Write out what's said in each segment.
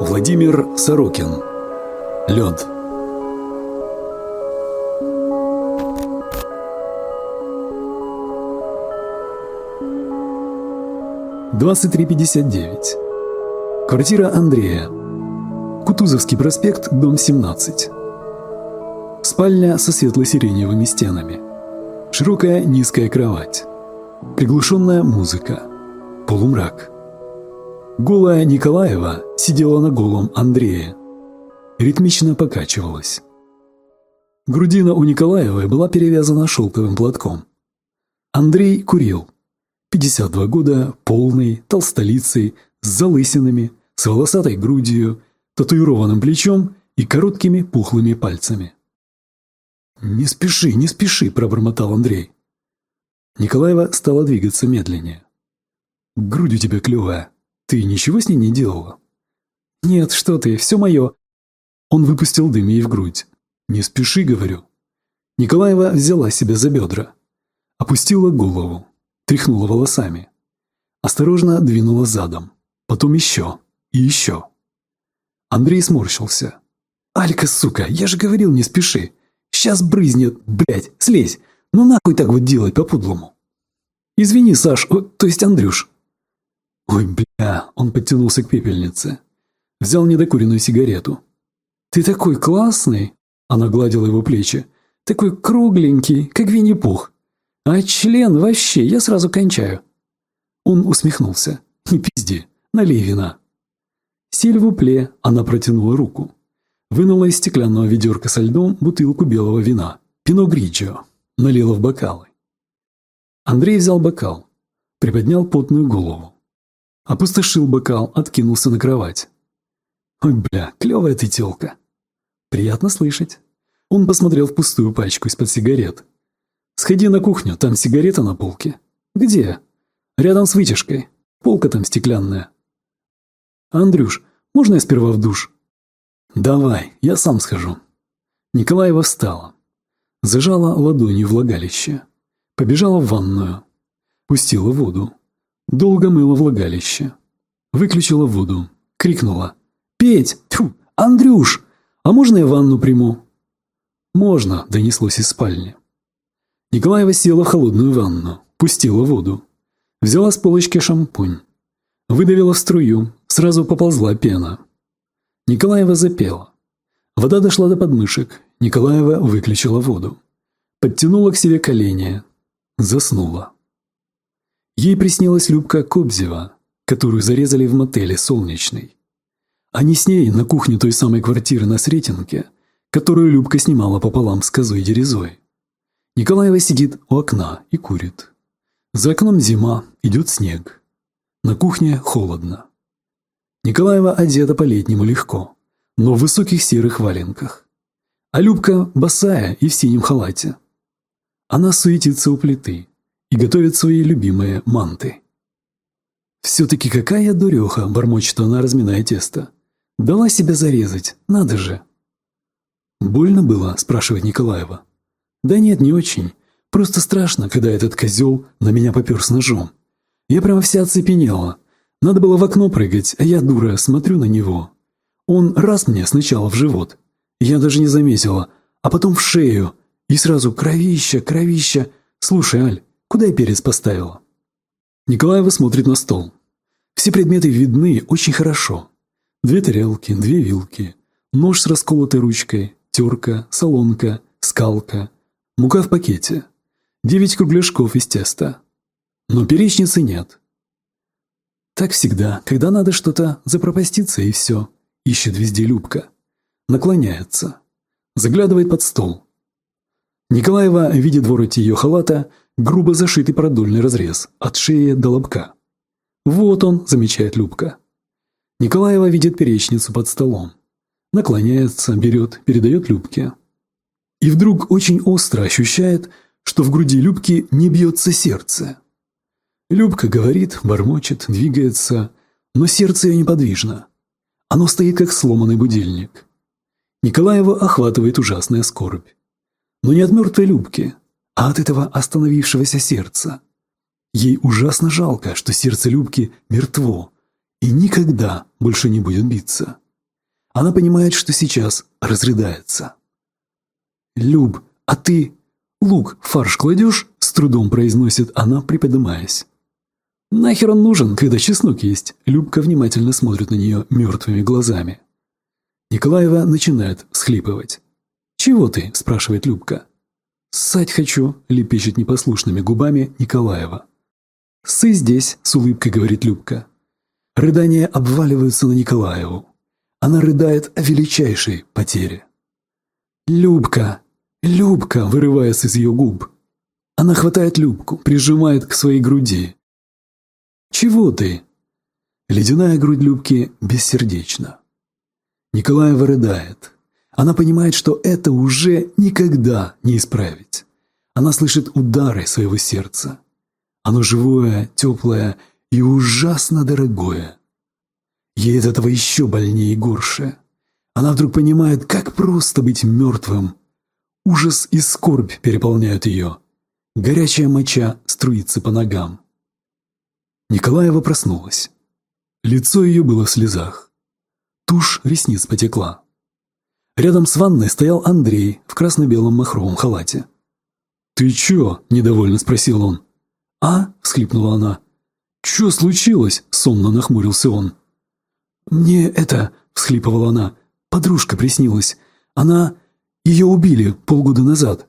Владимир Сорокин. Лед. Двадцать три пятьдесят девять. Квартира Андрея. Кутузовский проспект, дом 17. Спальня со светло-сиреневыми стенами. Широкая низкая кровать. Приглушенная музыка. Полумрак. Голая Николаева сидела на голом Андрее. Ритмично покачивалась. Грудина у Николаевой была перевязана шелковым платком. Андрей курил. 52 года, полный, толстолицый, с залысинами, с волосатой грудью, татуированным плечом и короткими пухлыми пальцами. «Не спеши, не спеши», – пробормотал Андрей. Николаева стала двигаться медленнее. «Грудь у тебя клевая. Ты ничего с ней не делала?» «Нет, что ты, все мое». Он выпустил дым ей в грудь. «Не спеши», — говорю. Николаева взяла себя за бедра. Опустила голову. Тряхнула волосами. Осторожно двинула задом. Потом еще. И еще. Андрей сморщился. «Алька, сука, я же говорил, не спеши. Сейчас брызнет, блядь, слезь. Ну нахуй так вот делать по-подлому?» «Извини, Саш, о, то есть Андрюш». «Ой, бля!» – он подтянулся к пепельнице. Взял недокуренную сигарету. «Ты такой классный!» – она гладила его плечи. «Такой кругленький, как Винни-Пух. А член вообще, я сразу кончаю». Он усмехнулся. «Не пизди, налей вина». Сильвупле она протянула руку. Вынула из стеклянного ведерка со льдом бутылку белого вина. Пино Гриджио. Налила в бокалы. Андрей взял бокал. Приподнял потную голову. Опустошил бокал, откинулся на кровать. «Ой, бля, клевая ты тёлка!» «Приятно слышать». Он посмотрел в пустую пачку из-под сигарет. «Сходи на кухню, там сигарета на полке». «Где?» «Рядом с вытяжкой. Полка там стеклянная». «Андрюш, можно я сперва в душ?» «Давай, я сам схожу». Николаева встала. Зажала ладонью влагалище. Побежала в ванную. Пустила воду. Долго мыла влагалище. Выключила воду. Крикнула. «Петь! Тьфу! Андрюш! А можно я ванну приму?» «Можно», — донеслось из спальни. Николаева села в холодную ванну. Пустила воду. Взяла с полочки шампунь. Выдавила струю. Сразу поползла пена. Николаева запела. Вода дошла до подмышек. Николаева выключила воду. Подтянула к себе колени. Заснула. Ей приснилась Любка Кобзева, которую зарезали в мотеле «Солнечный». Они с ней на кухне той самой квартиры на Сретенке, которую Любка снимала пополам с козой Дерезой. Николаева сидит у окна и курит. За окном зима, идет снег. На кухне холодно. Николаева одета по-летнему легко, но в высоких серых валенках. А Любка босая и в синем халате. Она суетится у плиты и готовит свои любимые манты. «Все-таки какая дуреха!» – бормочет она, разминая тесто. «Дала себя зарезать, надо же!» «Больно было?» – спрашивает Николаева. «Да нет, не очень. Просто страшно, когда этот козел на меня попер с ножом. Я прямо вся оцепенела. Надо было в окно прыгать, а я, дура, смотрю на него. Он раз мне сначала в живот. Я даже не заметила, а потом в шею. И сразу кровища, кровища. Слушай, Аль, Куда я перец поставила?» Николаева смотрит на стол. Все предметы видны очень хорошо. Две тарелки, две вилки, нож с расколотой ручкой, терка, солонка, скалка, мука в пакете, девять кругляшков из теста. Но перечницы нет. Так всегда, когда надо что-то запропаститься и все, ищет везде Любка. Наклоняется. Заглядывает под стол. Николаева видит ворот ее халата, грубо зашитый продольный разрез от шеи до лобка. «Вот он», – замечает Любка. Николаева видит перечницу под столом. Наклоняется, берет, передает Любке. И вдруг очень остро ощущает, что в груди Любки не бьется сердце. Любка говорит, бормочет, двигается, но сердце ее неподвижно. Оно стоит, как сломанный будильник. Николаева охватывает ужасная скорбь. Но не от мертвой Любки, а от этого остановившегося сердца. Ей ужасно жалко, что сердце Любки мертво и никогда больше не будет биться. Она понимает, что сейчас разрыдается. «Люб, а ты лук фарш кладешь?» – с трудом произносит она, приподнимаясь. «Нахер он нужен, когда чеснок есть?» Любка внимательно смотрит на нее мертвыми глазами. Николаева начинает всхлипывать. «Чего ты?» – спрашивает Любка. «Ссать хочу», – лепечет непослушными губами Николаева. «Сы здесь», – с улыбкой говорит Любка. Рыдания обваливаются на Николаеву. Она рыдает о величайшей потере. «Любка! Любка!» – вырывается из ее губ. Она хватает Любку, прижимает к своей груди. «Чего ты?» Ледяная грудь Любки бессердечна. Николаева рыдает. Она понимает, что это уже никогда не исправить. Она слышит удары своего сердца. Оно живое, теплое и ужасно дорогое. Ей от этого еще больнее и горше. Она вдруг понимает, как просто быть мертвым. Ужас и скорбь переполняют ее. Горячая моча струится по ногам. Николаева проснулась. Лицо ее было в слезах. Тушь ресниц потекла. Рядом с ванной стоял Андрей в красно-белом махровом халате. «Ты чё?» – недовольно спросил он. «А?» – всхлипнула она. «Чё случилось?» – сонно нахмурился он. «Мне это...» – всхлипывала она. «Подружка приснилась. Она... Ее убили полгода назад».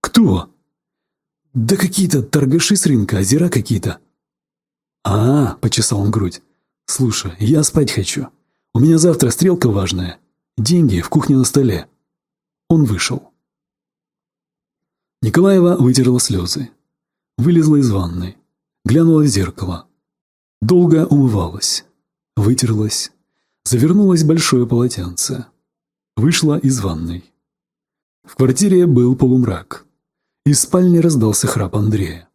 «Кто?» «Да какие-то торгаши с рынка, озера какие-то». «А, — почесал он грудь, — слушай, я спать хочу. У меня завтра стрелка важная. Деньги в кухне на столе». Он вышел. Николаева вытерла слезы. Вылезла из ванной. Глянула в зеркало. Долго умывалась. Вытерлась. Завернулась в большое полотенце. Вышла из ванной. В квартире был полумрак. Из спальни раздался храп Андрея.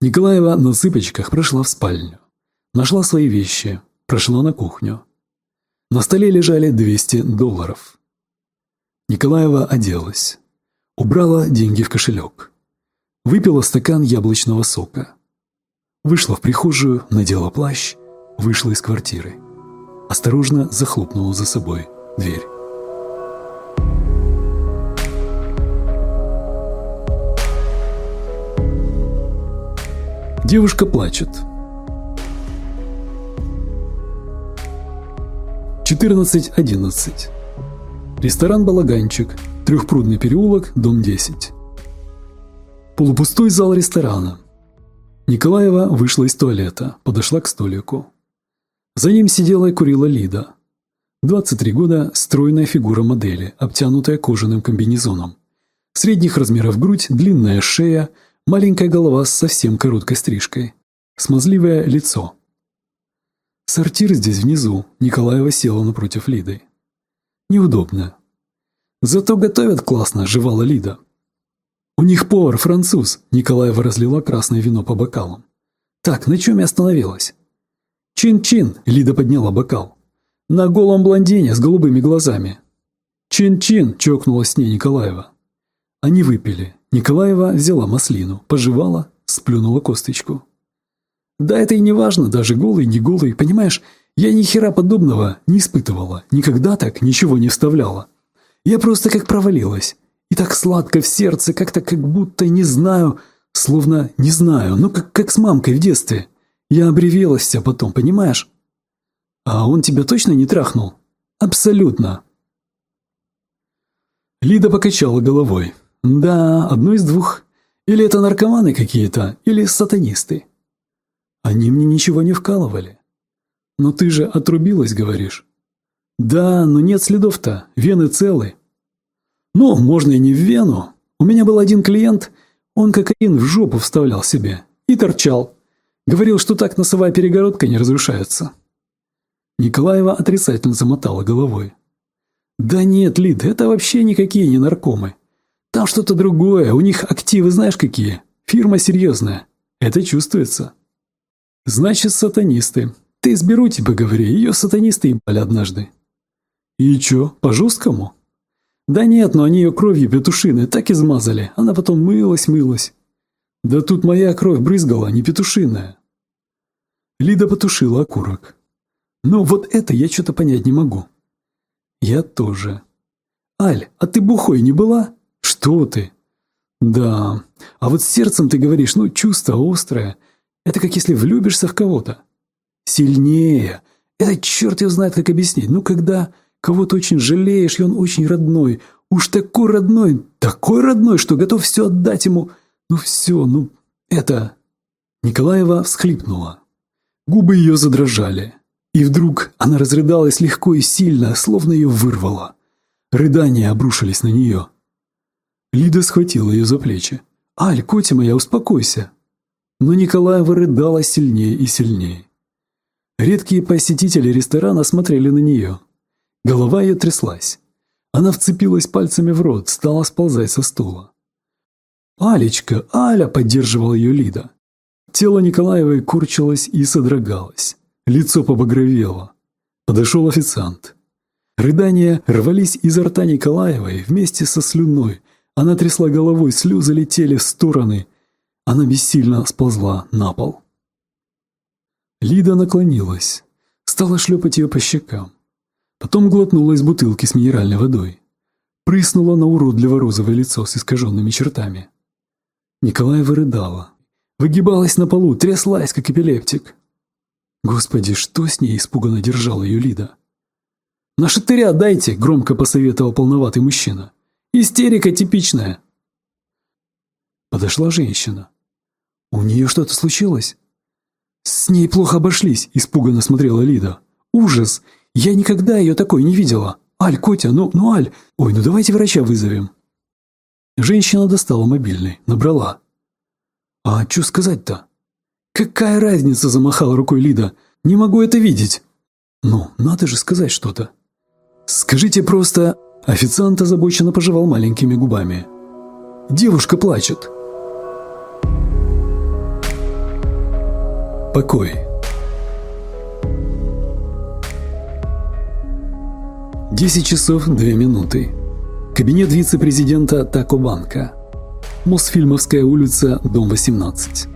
Николаева на цыпочках прошла в спальню. Нашла свои вещи, прошла на кухню. На столе лежали 200 долларов. Николаева оделась. Убрала деньги в кошелек. Выпила стакан яблочного сока. Вышла в прихожую, надела плащ, вышла из квартиры. Осторожно захлопнула за собой дверь. Девушка плачет. 14.11. Ресторан «Балаганчик», Трехпрудный переулок, дом 10. Полупустой зал ресторана. Николаева вышла из туалета, подошла к столику. За ним сидела и курила Лида. 23 года, стройная фигура модели, обтянутая кожаным комбинезоном. Средних размеров грудь, длинная шея – Маленькая голова с совсем короткой стрижкой. Смазливое лицо. Сортир здесь внизу. Николаева села напротив Лиды. Неудобно. Зато готовят классно, жевала Лида. У них повар француз. Николаева разлила красное вино по бокалам. Так, на чем я остановилась? Чин-чин, Лида подняла бокал. На голом блондине с голубыми глазами. Чин-чин, чокнулась с ней Николаева. Они выпили. Николаева взяла маслину, пожевала, сплюнула косточку. Да это и не важно, даже голый, не голый, понимаешь, я ни хера подобного не испытывала, никогда так ничего не вставляла. Я просто как провалилась. И так сладко в сердце, как-то как будто не знаю, словно не знаю, ну как, как с мамкой в детстве. Я обревелась вся потом, понимаешь? А он тебя точно не трахнул? Абсолютно. Лида покачала головой. Да, одно из двух. Или это наркоманы какие-то, или сатанисты. Они мне ничего не вкалывали. Но ты же отрубилась, говоришь. Да, но нет следов-то, вены целы. Ну, можно и не в вену. У меня был один клиент, он кокаин в жопу вставлял себе и торчал. Говорил, что так носовая перегородка не разрушается. Николаева отрицательно замотала головой. «Да нет, Лид, это вообще никакие не наркомы. Там что-то другое, у них активы знаешь какие? Фирма серьезная. Это чувствуется. Значит, сатанисты. Ты с Берути поговори, ее сатанисты ебали однажды. И чё, по-жесткому? Да нет, но они ее кровью петушиной так измазали, она потом мылась-мылась. Да тут моя кровь брызгала, не петушиная. Лида потушила окурок. Но вот это я что-то понять не могу. «Я тоже». «Аль, а ты бухой не была?» «Что ты?» «Да, а вот с сердцем ты говоришь, ну, чувство острое. Это как если влюбишься в кого-то». «Сильнее. Это черт его знает, как объяснить. Ну, когда кого-то очень жалеешь, и он очень родной. Уж такой родной, такой родной, что готов все отдать ему. Ну, все, ну, это...» Николаева всхлипнула. Губы ее задрожали. И вдруг она разрыдалась легко и сильно, словно ее вырвало. Рыдания обрушились на нее. Лида схватила ее за плечи. «Аль, котя моя, успокойся!» Но Николаева рыдала сильнее и сильнее. Редкие посетители ресторана смотрели на нее. Голова ее тряслась. Она вцепилась пальцами в рот, стала сползать со стула. «Алечка, Аля!» – поддерживала ее Лида. Тело Николаевой курчилось и содрогалось. Лицо побагровело. Подошел официант. Рыдания рвались изо рта Николаевой вместе со слюной. Она трясла головой, слезы летели в стороны. Она бессильно сползла на пол. Лида наклонилась, стала шлепать ее по щекам. Потом глотнула из бутылки с минеральной водой. Прыснула на уродливо розовое лицо с искаженными чертами. Николаева рыдала. Выгибалась на полу, тряслась, как эпилептик. Господи, что с ней испуганно держала ее Лида? «На шатыря дайте!» – громко посоветовал полноватый мужчина. «Истерика типичная!» Подошла женщина. «У нее что-то случилось?» «С ней плохо обошлись», – испуганно смотрела Лида. «Ужас! Я никогда ее такой не видела! Аль, Котя, ну, ну, Аль! Ой, ну давайте врача вызовем!» Женщина достала мобильный, набрала. «А что сказать-то?» «Какая разница?» – замахала рукой Лида. «Не могу это видеть». «Ну, надо же сказать что-то». «Скажите просто...» Официант озабоченно пожевал маленькими губами. «Девушка плачет». Покой. Десять часов две минуты. Кабинет вице-президента Такобанка. Мосфильмовская улица, дом 18.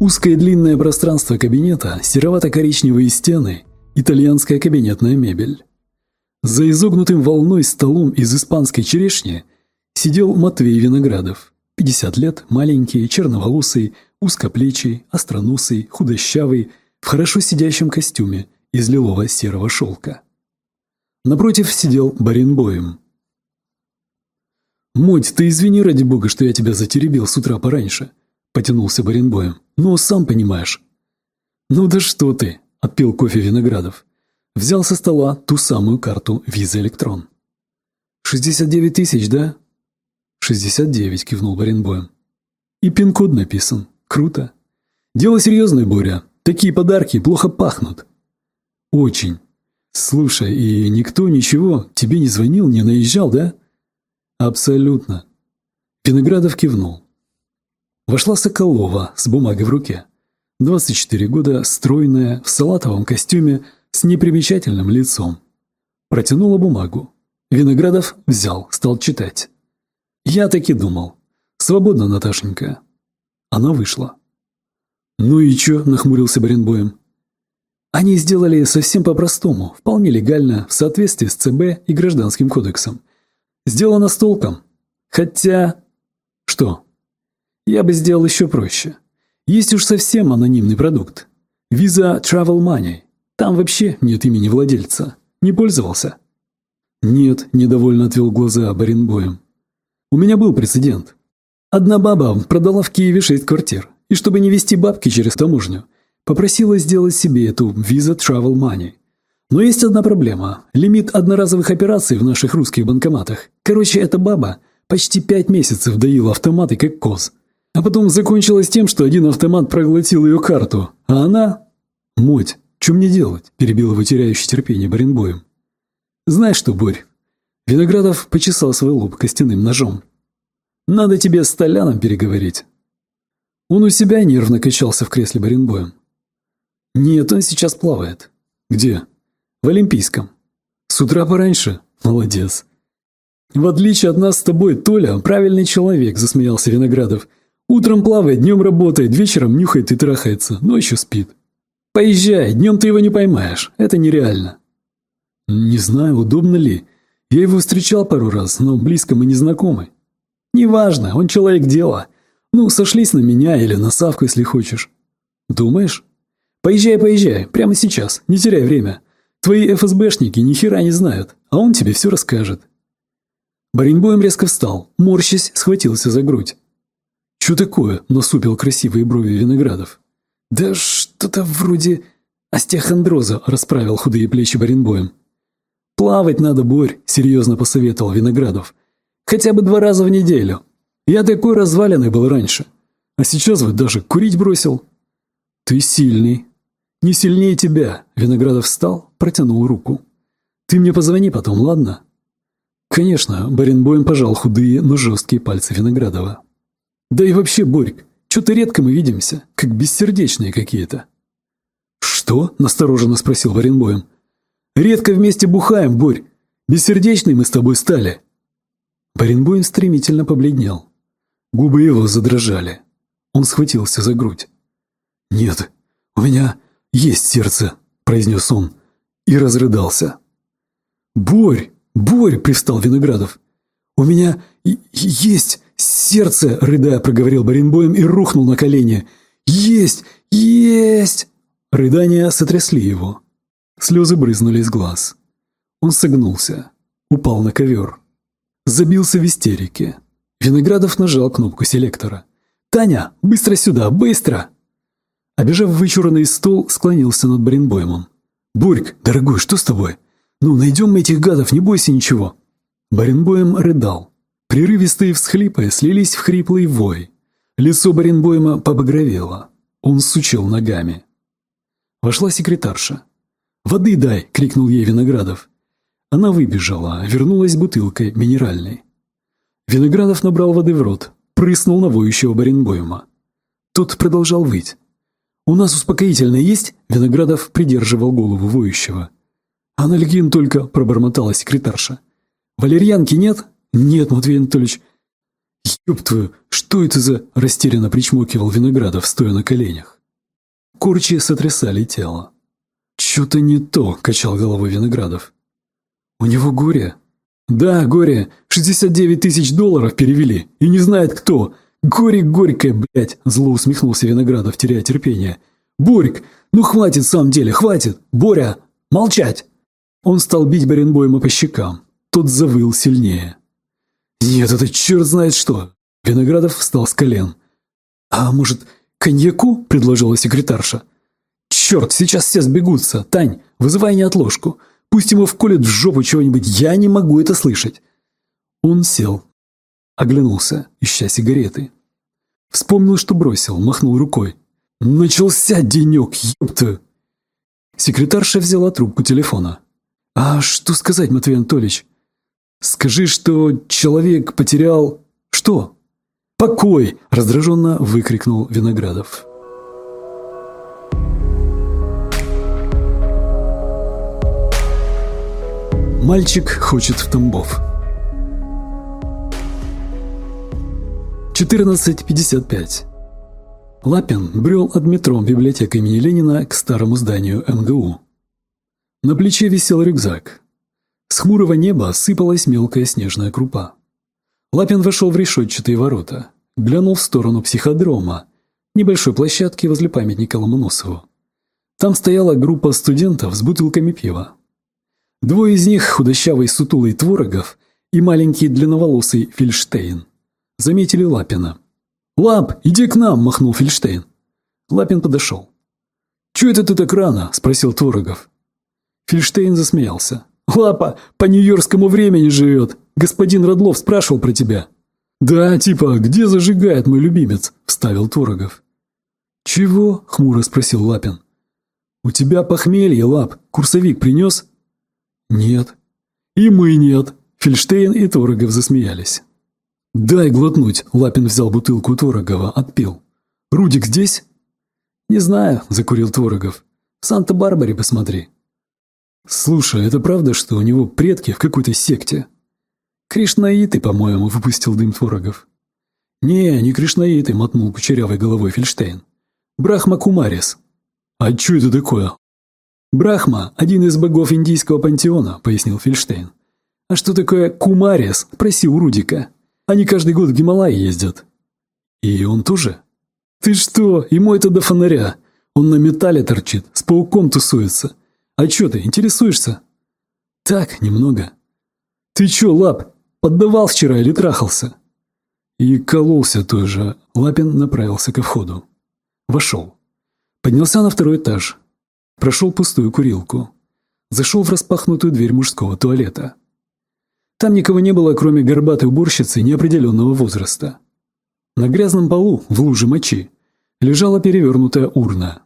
Узкое длинное пространство кабинета, серовато-коричневые стены, итальянская кабинетная мебель. За изогнутым волной столом из испанской черешни сидел Матвей Виноградов. 50 лет, маленький, черноволосый, узкоплечий, остроносый, худощавый, в хорошо сидящем костюме из лилового серого шелка. Напротив сидел Баренбоем. «Моть, ты извини ради бога, что я тебя затеребил с утра пораньше», – потянулся Баренбоем. «Но сам понимаешь». «Ну да что ты», – отпил кофе Виноградов. Взял со стола ту самую карту Виза Электрон. «Шестьдесят девять тысяч, да?» «Шестьдесят девять», – кивнул Баренбоем. «И пин-код написан. Круто. Дело серьезное, Боря. Такие подарки плохо пахнут». «Очень. Слушай, и никто ничего тебе не звонил, не наезжал, да?» «Абсолютно». Виноградов кивнул. Вошла Соколова с бумагой в руке. 24 года, стройная, в салатовом костюме, с непримечательным лицом. Протянула бумагу. Виноградов взял, стал читать. Я так и думал. Свободно, Наташенька. Она вышла. «Ну и чё?» – нахмурился Баренбоем. Они сделали совсем по-простому, вполне легально, в соответствии с ЦБ и Гражданским кодексом. Сделано с толком. Хотя... Что? Я бы сделал еще проще. Есть уж совсем анонимный продукт. Visa Travel Money. Там вообще нет имени владельца. Не пользовался?» «Нет», – недовольно отвел глаза Баренбоем. «У меня был прецедент. Одна баба продала в Киеве шесть квартир, и чтобы не вести бабки через таможню, попросила сделать себе эту Visa Travel Money. Но есть одна проблема. Лимит одноразовых операций в наших русских банкоматах. Короче, эта баба почти пять месяцев доила автоматы как коз. А потом закончилось тем, что один автомат проглотил ее карту, а она... Моть. «Что мне делать?» – перебил его теряющий терпение Баренбоем. «Знаешь что, Борь?» Виноградов почесал свой лоб костяным ножом. «Надо тебе с Толяном переговорить». Он у себя нервно качался в кресле Баренбоем. «Нет, он сейчас плавает». «Где?» «В Олимпийском». «С утра пораньше?» «Молодец». «В отличие от нас с тобой, Толя – правильный человек», – засмеялся Виноградов. «Утром плавает, днем работает, вечером нюхает и трахается, ночью спит». Поезжай, днем ты его не поймаешь, это нереально. «Не знаю, удобно ли. Я его встречал пару раз, но близко мы не знакомы». «Неважно, он человек дела. Ну, сошлись на меня или на Савку, если хочешь». «Думаешь?» «Поезжай, поезжай, прямо сейчас, не теряй время. Твои ФСБшники ни хера не знают, а он тебе все расскажет». Баренбоем резко встал, морщись, схватился за грудь. «Чё такое?» – насупил красивые брови Виноградов. «Да что-то вроде остеохондроза», – расправил худые плечи Баренбоем. «Плавать надо, Борь», – серьезно посоветовал Виноградов. «Хотя бы два раза в неделю. Я такой разваленный был раньше. А сейчас вот даже курить бросил». «Ты сильный». «Не сильнее тебя», – Виноградов встал, протянул руку. «Ты мне позвони потом, ладно?» Конечно, Баренбоем пожал худые, но жесткие пальцы Виноградова. Да и вообще, Борик, что-то редко мы видимся, как бессердечные какие-то. Что? Настороженно спросил Баренбоем. Редко вместе бухаем, Борь. Бессердечные мы с тобой стали. Баренбоем стремительно побледнел. Губы его задрожали. Он схватился за грудь. «Нет, у меня есть сердце», – произнес он и разрыдался. «Борь!» «Борь!» – привстал Виноградов. «У меня есть сердце!» – рыдая проговорил Баренбоем и рухнул на колени. «Есть! Есть!» Рыдания сотрясли его. Слезы брызнули из глаз. Он согнулся, упал на ковер. Забился в истерике. Виноградов нажал кнопку селектора. «Таня, быстро сюда, быстро!» Обежав вычурный стол, склонился над Баренбоймом. «Борьк, дорогой, что с тобой?» «Ну, найдем мы этих гадов, не бойся ничего!» Баренбоем рыдал. Прерывистые всхлипы слились в хриплый вой. Лицо Баренбоема побагровело. Он сучил ногами. Вошла секретарша. «Воды дай!» – крикнул ей Виноградов. Она выбежала, вернулась бутылкой минеральной. Виноградов набрал воды в рот, прыснул на воющего Баренбоема. Тот продолжал выть. «У нас успокоительное есть?» Виноградов придерживал голову воющего. «Анальгин только», – пробормотала секретарша. «Валерьянки нет?» «Нет, Матвей Анатольевич». «Ёб твою, что это за...» – растерянно причмокивал Виноградов, стоя на коленях. Корчи сотрясали тело. «Чё-то не то», – качал головой Виноградов. «У него горе?» «Да, горе. 69 тысяч долларов перевели. И не знает кто. Горе горькое, блядь!» – зло усмехнулся Виноградов, теряя терпение. «Борик, ну хватит в самом деле, хватит! Боря, молчать!» Он стал бить Баренбойма по щекам. Тот завыл сильнее. «Нет, это черт знает что!» Виноградов встал с колен. «А может, коньяку?» – предложила секретарша. «Черт, сейчас все сбегутся! Тань, вызывай неотложку! Пусть ему вколют в жопу чего-нибудь, я не могу это слышать!» Он сел. Оглянулся, ища сигареты. Вспомнил, что бросил, махнул рукой. «Начался денек, ёпта!» Секретарша взяла трубку телефона. «А что сказать, Матвей Анатольевич? Скажи, что человек потерял... Что?» «Покой!» – раздраженно выкрикнул Виноградов. Мальчик хочет в Тамбов. 14.55. Лапин брел от метро библиотека имени Ленина к старому зданию МГУ. На плече висел рюкзак. С хмурого неба сыпалась мелкая снежная крупа. Лапин вошел в решетчатые ворота, глянул в сторону психодрома, небольшой площадки возле памятника Ломоносову. Там стояла группа студентов с бутылками пива. Двое из них, худощавый сутулый Творогов и маленький длинноволосый Фельштейн, заметили Лапина. «Лап, иди к нам!» – махнул Фельштейн. Лапин подошел. «Чего это ты так рано?» – спросил Творогов. Фельштейн засмеялся. «Лапа по нью-йоркскому времени живет. Господин Родлов спрашивал про тебя». «Да, типа, где зажигает мой любимец?» – вставил Творогов. «Чего?» – хмуро спросил Лапин. «У тебя похмелье, Лап. Курсовик принес?» «Нет». «И мы нет». Фельштейн и Творогов засмеялись. «Дай глотнуть», – Лапин взял бутылку Творогова, отпил. «Рудик здесь?» «Не знаю», – закурил Творогов. «В Санта-Барбаре посмотри». «Слушай, это правда, что у него предки в какой-то секте?» «Кришнаиты, по-моему», — выпустил дым Творогов. «Не, не Кришнаиты», — мотнул кучерявой головой Фельштейн. «Брахма Кумарис». «А что это такое?» «Брахма – один из богов индийского пантеона», – пояснил Фельштейн. «А что такое кумарис? Проси у Рудика. Они каждый год в Гималай ездят». «И он тоже?» «Ты что? Ему это до фонаря. Он на металле торчит, с пауком тусуется. А чё ты, интересуешься?» «Так, немного». «Ты чё, Лап, поддавал вчера или трахался?» И кололся тоже. Лапин направился ко входу. Вошел. Поднялся на второй этаж. Прошел пустую курилку. Зашел в распахнутую дверь мужского туалета. Там никого не было, кроме горбатой уборщицы неопределенного возраста. На грязном полу, в луже мочи, лежала перевернутая урна.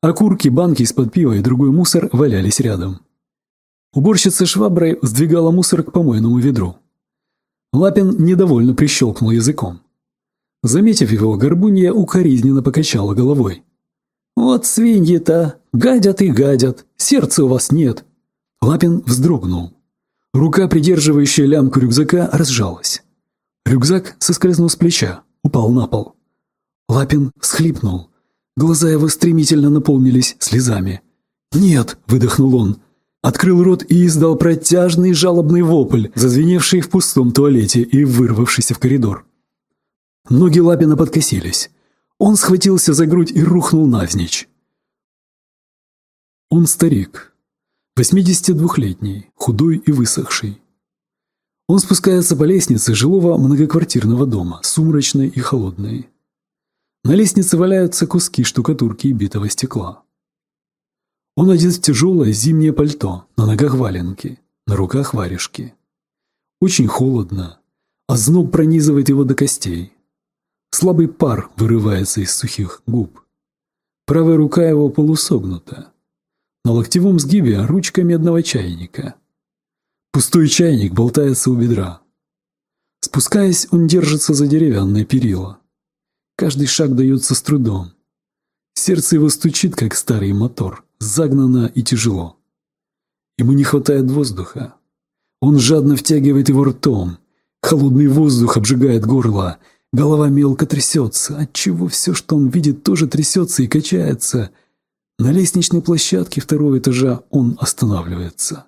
Окурки, банки из-под пива и другой мусор валялись рядом. Уборщица шваброй сдвигала мусор к помойному ведру. Лапин недовольно прищелкнул языком. Заметив его, горбунья укоризненно покачала головой. «Вот свиньи-то! Гадят и гадят! Сердца у вас нет!» Лапин вздрогнул. Рука, придерживающая лямку рюкзака, разжалась. Рюкзак соскользнул с плеча, упал на пол. Лапин всхлипнул. Глаза его стремительно наполнились слезами. «Нет!» – выдохнул он. Открыл рот и издал протяжный жалобный вопль, зазвеневший в пустом туалете и вырвавшийся в коридор. Ноги Лапина подкосились. Он схватился за грудь и рухнул навзничь. Он старик, 82-летний, худой и высохший. Он спускается по лестнице жилого многоквартирного дома, сумрачной и холодной. На лестнице валяются куски штукатурки и битого стекла. Он одет в тяжелое зимнее пальто, на ногах валенки, на руках варежки. Очень холодно, а зноб пронизывает его до костей. Слабый пар вырывается из сухих губ. Правая рука его полусогнута. На локтевом сгибе ручка медного чайника. Пустой чайник болтается у бедра. Спускаясь, он держится за деревянное перила. Каждый шаг дается с трудом. Сердце его стучит, как старый мотор загнано и тяжело. Ему не хватает воздуха. Он жадно втягивает его ртом. Холодный воздух обжигает горло. Голова мелко трясется, отчего все, что он видит, тоже трясется и качается. На лестничной площадке второго этажа он останавливается.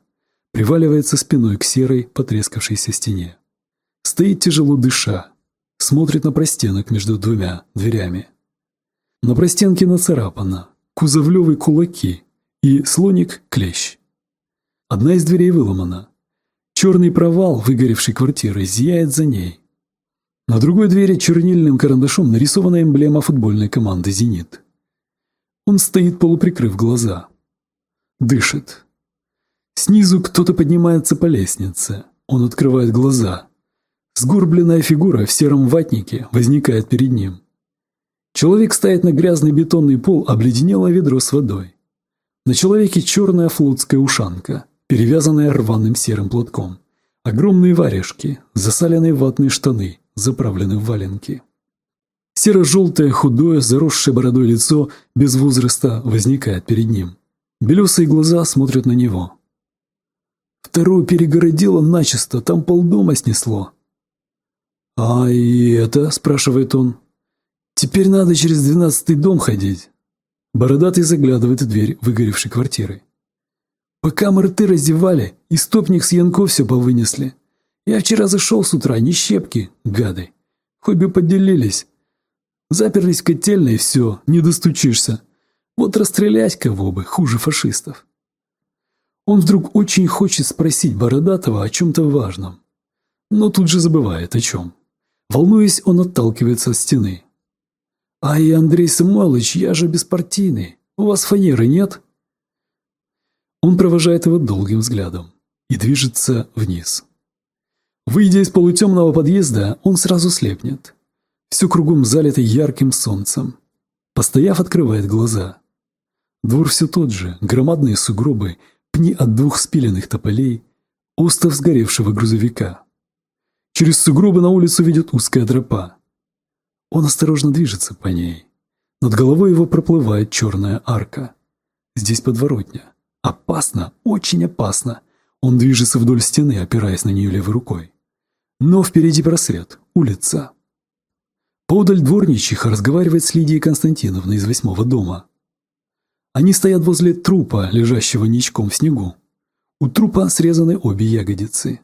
Приваливается спиной к серой, потрескавшейся стене. Стоит тяжело дыша. Смотрит на простенок между двумя дверями. На простенке нацарапано кузовлевые кулаки и слоник-клещ. Одна из дверей выломана. Черный провал выгоревшей квартиры зияет за ней. На другой двери чернильным карандашом нарисована эмблема футбольной команды «Зенит». Он стоит, полуприкрыв глаза. Дышит. Снизу кто-то поднимается по лестнице. Он открывает глаза. Сгорбленная фигура в сером ватнике возникает перед ним. Человек стоит на грязный бетонный пол, обледенело ведро с водой. На человеке черная флотская ушанка, перевязанная рваным серым платком. Огромные варежки, засаленные ватные штаны, заправлены в валенки. Серо-желтое, худое, заросшее бородой лицо без возраста возникает перед ним. Белесые глаза смотрят на него. Вторую перегородило начисто, там полдома снесло. «А и это?» – спрашивает он. Теперь надо через двенадцатый дом ходить. Бородатый заглядывает в дверь выгоревшей квартиры. Пока мы рты раздевали, и стопник с янков все повынесли. Я вчера зашел с утра, ни щепки, гады. Хоть бы поделились. Заперлись в котельной, все, не достучишься. Вот расстрелять кого бы, хуже фашистов. Он вдруг очень хочет спросить Бородатого о чем-то важном. Но тут же забывает о чем. Волнуясь, он отталкивается от стены. «Ай, Андрей Самойлович, я же беспартийный. У вас фанеры нет?» Он провожает его долгим взглядом и движется вниз. Выйдя из полутемного подъезда, он сразу слепнет. Все кругом залито ярким солнцем. Постояв, открывает глаза. Двор все тот же, громадные сугробы, пни от двух спиленных тополей, остов сгоревшего грузовика. Через сугробы на улицу ведет узкая тропа. Он осторожно движется по ней. Над головой его проплывает черная арка. Здесь подворотня. Опасно, очень опасно. Он движется вдоль стены, опираясь на нее левой рукой. Но впереди просвет, улица. Поудаль дворничиха разговаривает с Лидией Константиновной из восьмого дома. Они стоят возле трупа, лежащего ничком в снегу. У трупа срезаны обе ягодицы.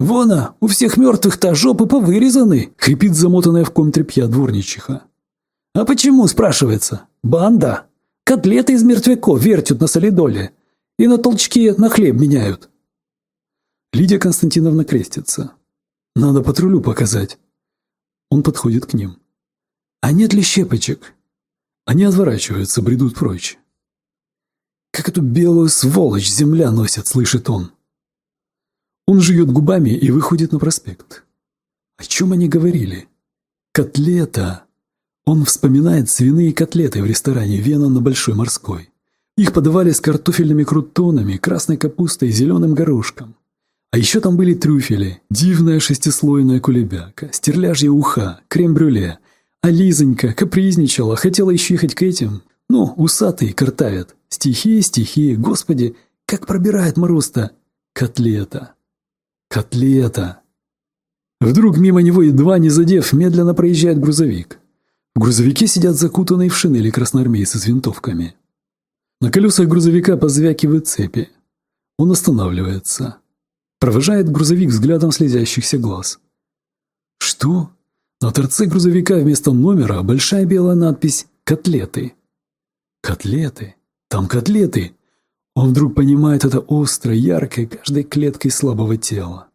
«Вона, у всех мертвых-то жопы повырезаны!» — хрипит замотанная в ком тряпья дворничиха. «А почему?» — спрашивается. «Банда! Котлеты из мертвяков вертят на солидоле и на толчке на хлеб меняют». Лидия Константиновна крестится. «Надо патрулю показать». Он подходит к ним. «А нет ли щепочек?» Они отворачиваются, бредут прочь. «Как эту белую сволочь земля носит!» — слышит он. Он жует губами и выходит на проспект. О чем они говорили? Котлета. Он вспоминает свиные котлеты в ресторане «Вена» на Большой Морской. Их подавали с картофельными крутонами, красной капустой и зеленым горошком. А еще там были трюфели, дивная шестислойная кулебяка, стерляжья уха, крем-брюле. А Лизонька капризничала, хотела еще ехать к этим. Ну, усатый картавит. Стихи, стихи, господи, как пробирает мороз-то. Котлета. Котлета. Вдруг мимо него, едва не задев, медленно проезжает грузовик. В грузовике сидят закутанные в шинели красноармейцы с винтовками. На колесах грузовика позвякивают цепи. Он останавливается. Провожает грузовик взглядом слезящихся глаз. Что? На торце грузовика вместо номера большая белая надпись «Котлеты». Котлеты. Там котлеты. Он вдруг понимает это остро, яркой, каждой клеткой слабого тела.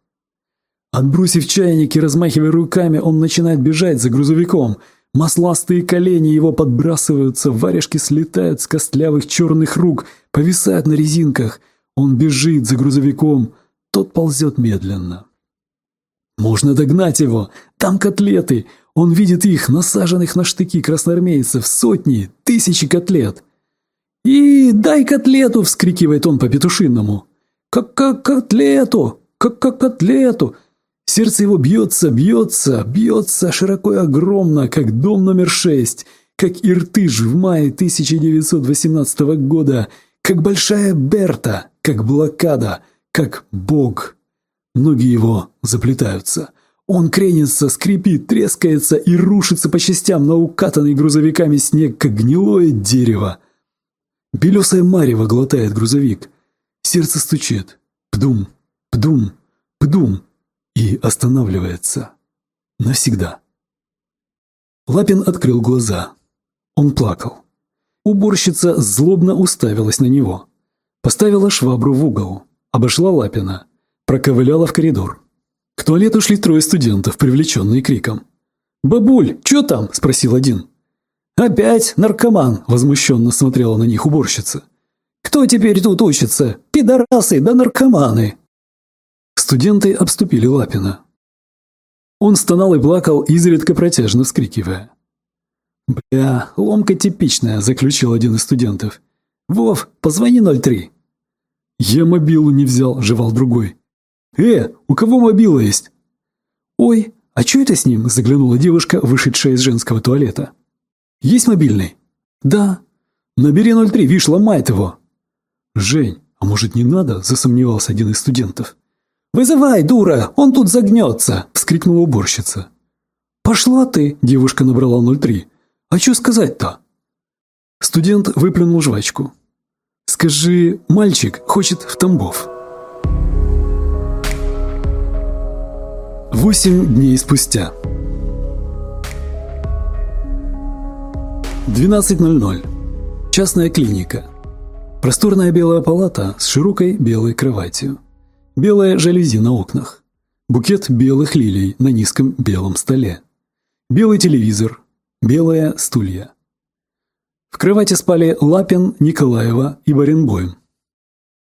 Отбросив чайник и размахивая руками, он начинает бежать за грузовиком. Масластые колени его подбрасываются, варежки слетают с костлявых черных рук, повисают на резинках. Он бежит за грузовиком, тот ползет медленно. Можно догнать его, там котлеты. Он видит их, насаженных на штыки красноармейцев, сотни, тысячи котлет. «И дай котлету!» – вскрикивает он по-петушиному. «Как-как котлету! Как-как котлету!» Сердце его бьется, бьется, бьется широко и огромно, как дом номер шесть, как Иртыш в мае 1918 года, как Большая Берта, как блокада, как Бог. Ноги его заплетаются. Он кренится, скрипит, трескается и рушится по частям на укатанный грузовиками снег, как гнилое дерево. Белесая марево глотает грузовик. Сердце стучит. Пдум, пдум, пдум. И останавливается. Навсегда. Лапин открыл глаза. Он плакал. Уборщица злобно уставилась на него. Поставила швабру в угол. Обошла Лапина. Проковыляла в коридор. К туалету шли трое студентов, привлеченные криком. «Бабуль, что там?» – спросил один. «Опять наркоман!» – возмущенно смотрела на них уборщица. «Кто теперь тут учится? Пидорасы да наркоманы!» Студенты обступили Лапина. Он стонал и плакал, изредка протяжно вскрикивая. «Бля, ломка типичная», – заключил один из студентов. «Вов, позвони 03». «Я мобилу не взял», – жевал другой. «Э, у кого мобила есть?» «Ой, а что это с ним?» – заглянула девушка, вышедшая из женского туалета. Есть мобильный? Да. Набери 03, видишь, ломает его. Жень, а может не надо? Засомневался один из студентов. «Вызывай, дура, он тут загнется!» – вскрикнула уборщица. «Пошла ты!» – девушка набрала 03. «А что сказать-то?» Студент выплюнул жвачку. «Скажи, мальчик хочет в Тамбов». Восемь дней спустя. 12.00. Частная клиника. Просторная белая палата с широкой белой кроватью. Белая жалюзи на окнах. Букет белых лилий на низком белом столе. Белый телевизор. Белые стулья. В кровати спали Лапин, Николаева и Баренбойм.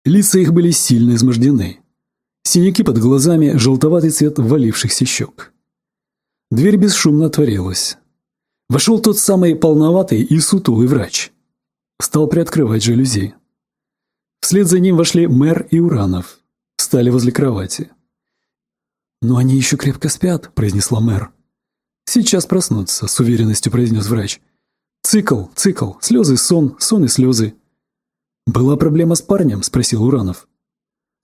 Лица их были сильно измождены. Синяки под глазами, желтоватый цвет валившихся щек. Дверь бесшумно отворилась. Вошел тот самый полноватый и сутулый врач. Стал приоткрывать жалюзи. Вслед за ним вошли мэр и Уранов. Встали возле кровати. «Но они еще крепко спят», – произнесла мэр. «Сейчас проснутся», – с уверенностью произнес врач. «Цикл, цикл, слезы, сон, сон и слезы». «Была проблема с парнем?» – спросил Уранов.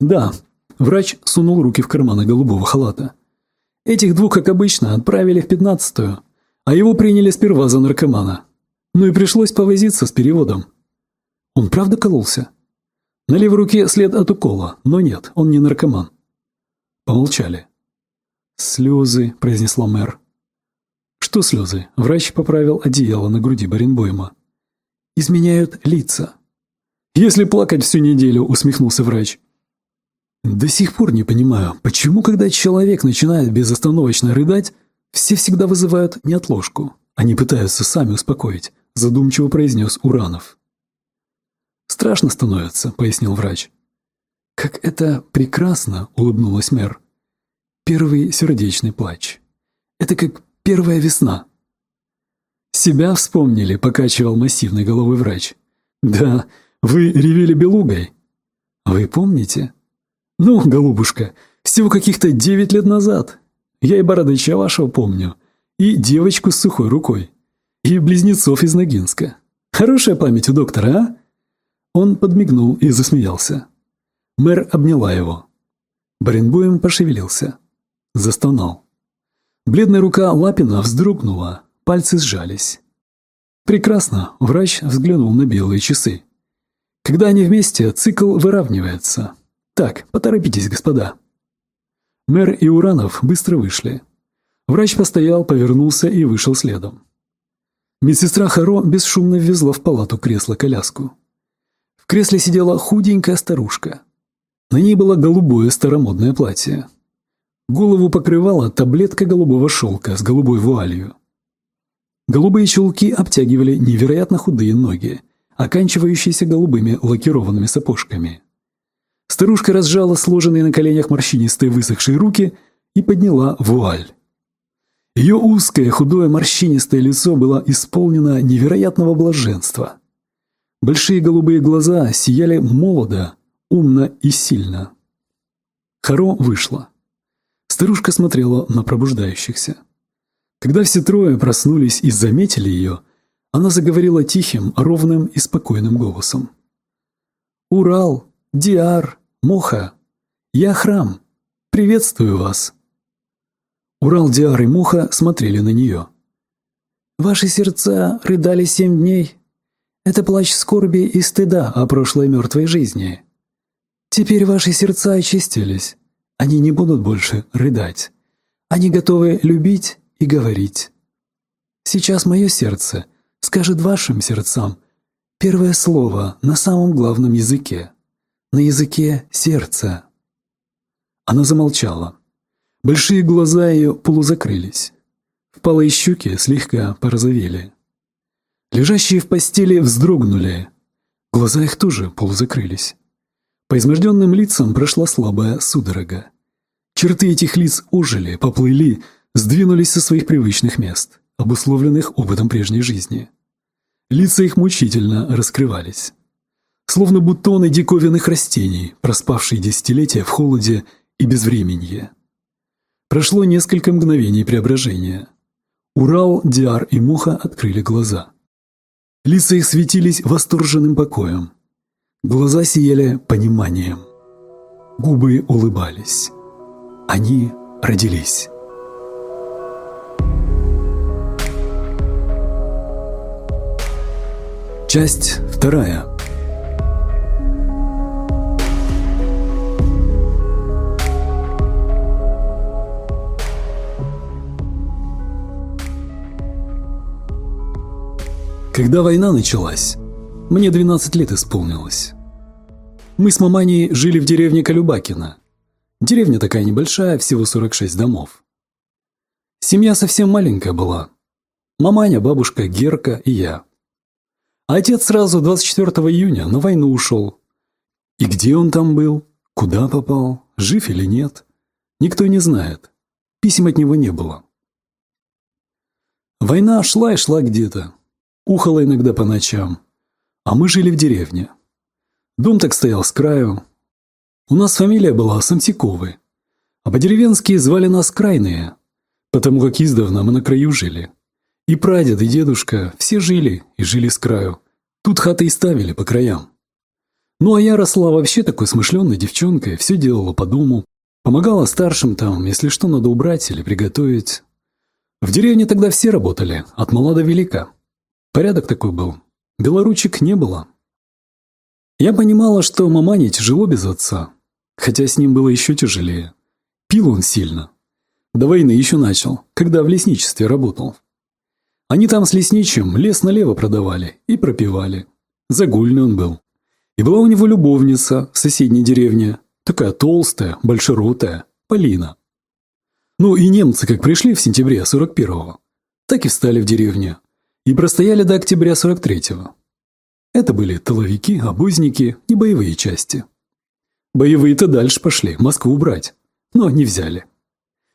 «Да». Врач сунул руки в карманы голубого халата. «Этих двух, как обычно, отправили в пятнадцатую а его приняли сперва за наркомана. Ну и пришлось повозиться с переводом. Он правда кололся? На левой руке след от укола, но нет, он не наркоман. Помолчали. «Слезы», — произнесла мэр. «Что слезы?» — врач поправил одеяло на груди Баренбойма. «Изменяют лица». «Если плакать всю неделю», — усмехнулся врач. «До сих пор не понимаю, почему, когда человек начинает безостановочно рыдать, все всегда вызывают неотложку, они пытаются сами успокоить», — задумчиво произнес Уранов. «Страшно становится», — пояснил врач. «Как это прекрасно!» — улыбнулась мэр. «Первый сердечный плач. Это как первая весна». «Себя вспомнили», — покачивал массивной головой врач. «Да, вы ревели белугой». «Вы помните?» «Ну, голубушка, всего каких-то девять лет назад. Я и Бородыча вашего помню, и девочку с сухой рукой, и близнецов из Ногинска. Хорошая память у доктора, а?» Он подмигнул и засмеялся. Мэр обняла его. Баренбоем пошевелился. Застонал. Бледная рука Лапина вздрогнула, пальцы сжались. Прекрасно, врач взглянул на белые часы. Когда они вместе, цикл выравнивается. Так, поторопитесь, господа. Мэр и Уранов быстро вышли. Врач постоял, повернулся и вышел следом. Медсестра Харо бесшумно ввезла в палату кресло-коляску. В кресле сидела худенькая старушка. На ней было голубое старомодное платье. Голову покрывала таблетка голубого шелка с голубой вуалью. Голубые чулки обтягивали невероятно худые ноги, оканчивающиеся голубыми лакированными сапожками. Старушка разжала сложенные на коленях морщинистые высохшие руки и подняла вуаль. Ее узкое, худое, морщинистое лицо было исполнено невероятного блаженства. Большие голубые глаза сияли молодо, умно и сильно. Харо вышла. Старушка смотрела на пробуждающихся. Когда все трое проснулись и заметили ее, она заговорила тихим, ровным и спокойным голосом. «Урал, Диар, Моха, я храм. Приветствую вас!» Урал, Диар и Муха смотрели на нее. «Ваши сердца рыдали семь дней», это плач скорби и стыда о прошлой мертвой жизни. Теперь ваши сердца очистились. Они не будут больше рыдать. Они готовы любить и говорить. Сейчас мое сердце скажет вашим сердцам первое слово на самом главном языке. На языке сердца. Она замолчала. Большие глаза ее полузакрылись. Впалые щеки слегка порозовели. Лежащие в постели вздрогнули. Глаза их тоже полузакрылись. По изможденным лицам прошла слабая судорога. Черты этих лиц ожили, поплыли, сдвинулись со своих привычных мест, обусловленных опытом прежней жизни. Лица их мучительно раскрывались. Словно бутоны диковинных растений, проспавшие десятилетия в холоде и безвременье. Прошло несколько мгновений преображения. Урал, Диар и Муха открыли глаза. Лица их светились восторженным покоем. Глаза сияли пониманием. Губы улыбались. Они родились. Часть вторая. Когда война началась, мне 12 лет исполнилось. Мы с маманей жили в деревне Колюбакина. Деревня такая небольшая, всего 46 домов. Семья совсем маленькая была. Маманя, бабушка, Герка и я. Отец сразу 24 июня на войну ушел. И где он там был, куда попал, жив или нет, никто не знает. Писем от него не было. Война шла и шла где-то. Ухала иногда по ночам. А мы жили в деревне. Дом так стоял с краю. У нас фамилия была Самсиковы. А по-деревенски звали нас Крайные, потому как издавна мы на краю жили. И прадед, и дедушка все жили и жили с краю. Тут хаты и ставили по краям. Ну а я росла вообще такой смышленной девчонкой, все делала по дому. Помогала старшим там, если что надо убрать или приготовить. В деревне тогда все работали, от мала до велика. Порядок такой был. Белоручек не было. Я понимала, что мамане тяжело без отца, хотя с ним было еще тяжелее. Пил он сильно. До войны еще начал, когда в лесничестве работал. Они там с лесничим лес налево продавали и пропивали. Загульный он был. И была у него любовница в соседней деревне, такая толстая, большеротая, Полина. Ну и немцы, как пришли в сентябре 41-го, так и встали в деревне. И простояли до октября 43-го. Это были тыловики, обозники, не боевые части. Боевые-то дальше пошли, Москву брать, но не взяли.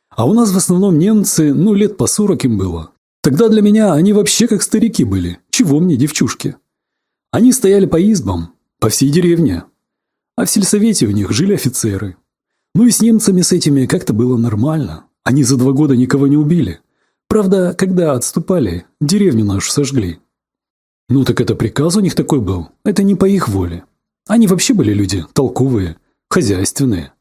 А у нас в основном немцы, ну лет по 40 им было. Тогда для меня они вообще как старики были, чего мне девчушки. Они стояли по избам, по всей деревне. А в сельсовете у них жили офицеры. Ну и с немцами с этими как-то было нормально. Они за два года никого не убили. Правда, когда отступали, деревню нашу сожгли. Ну так это приказ у них такой был. Это не по их воле. Они вообще были люди толковые, хозяйственные.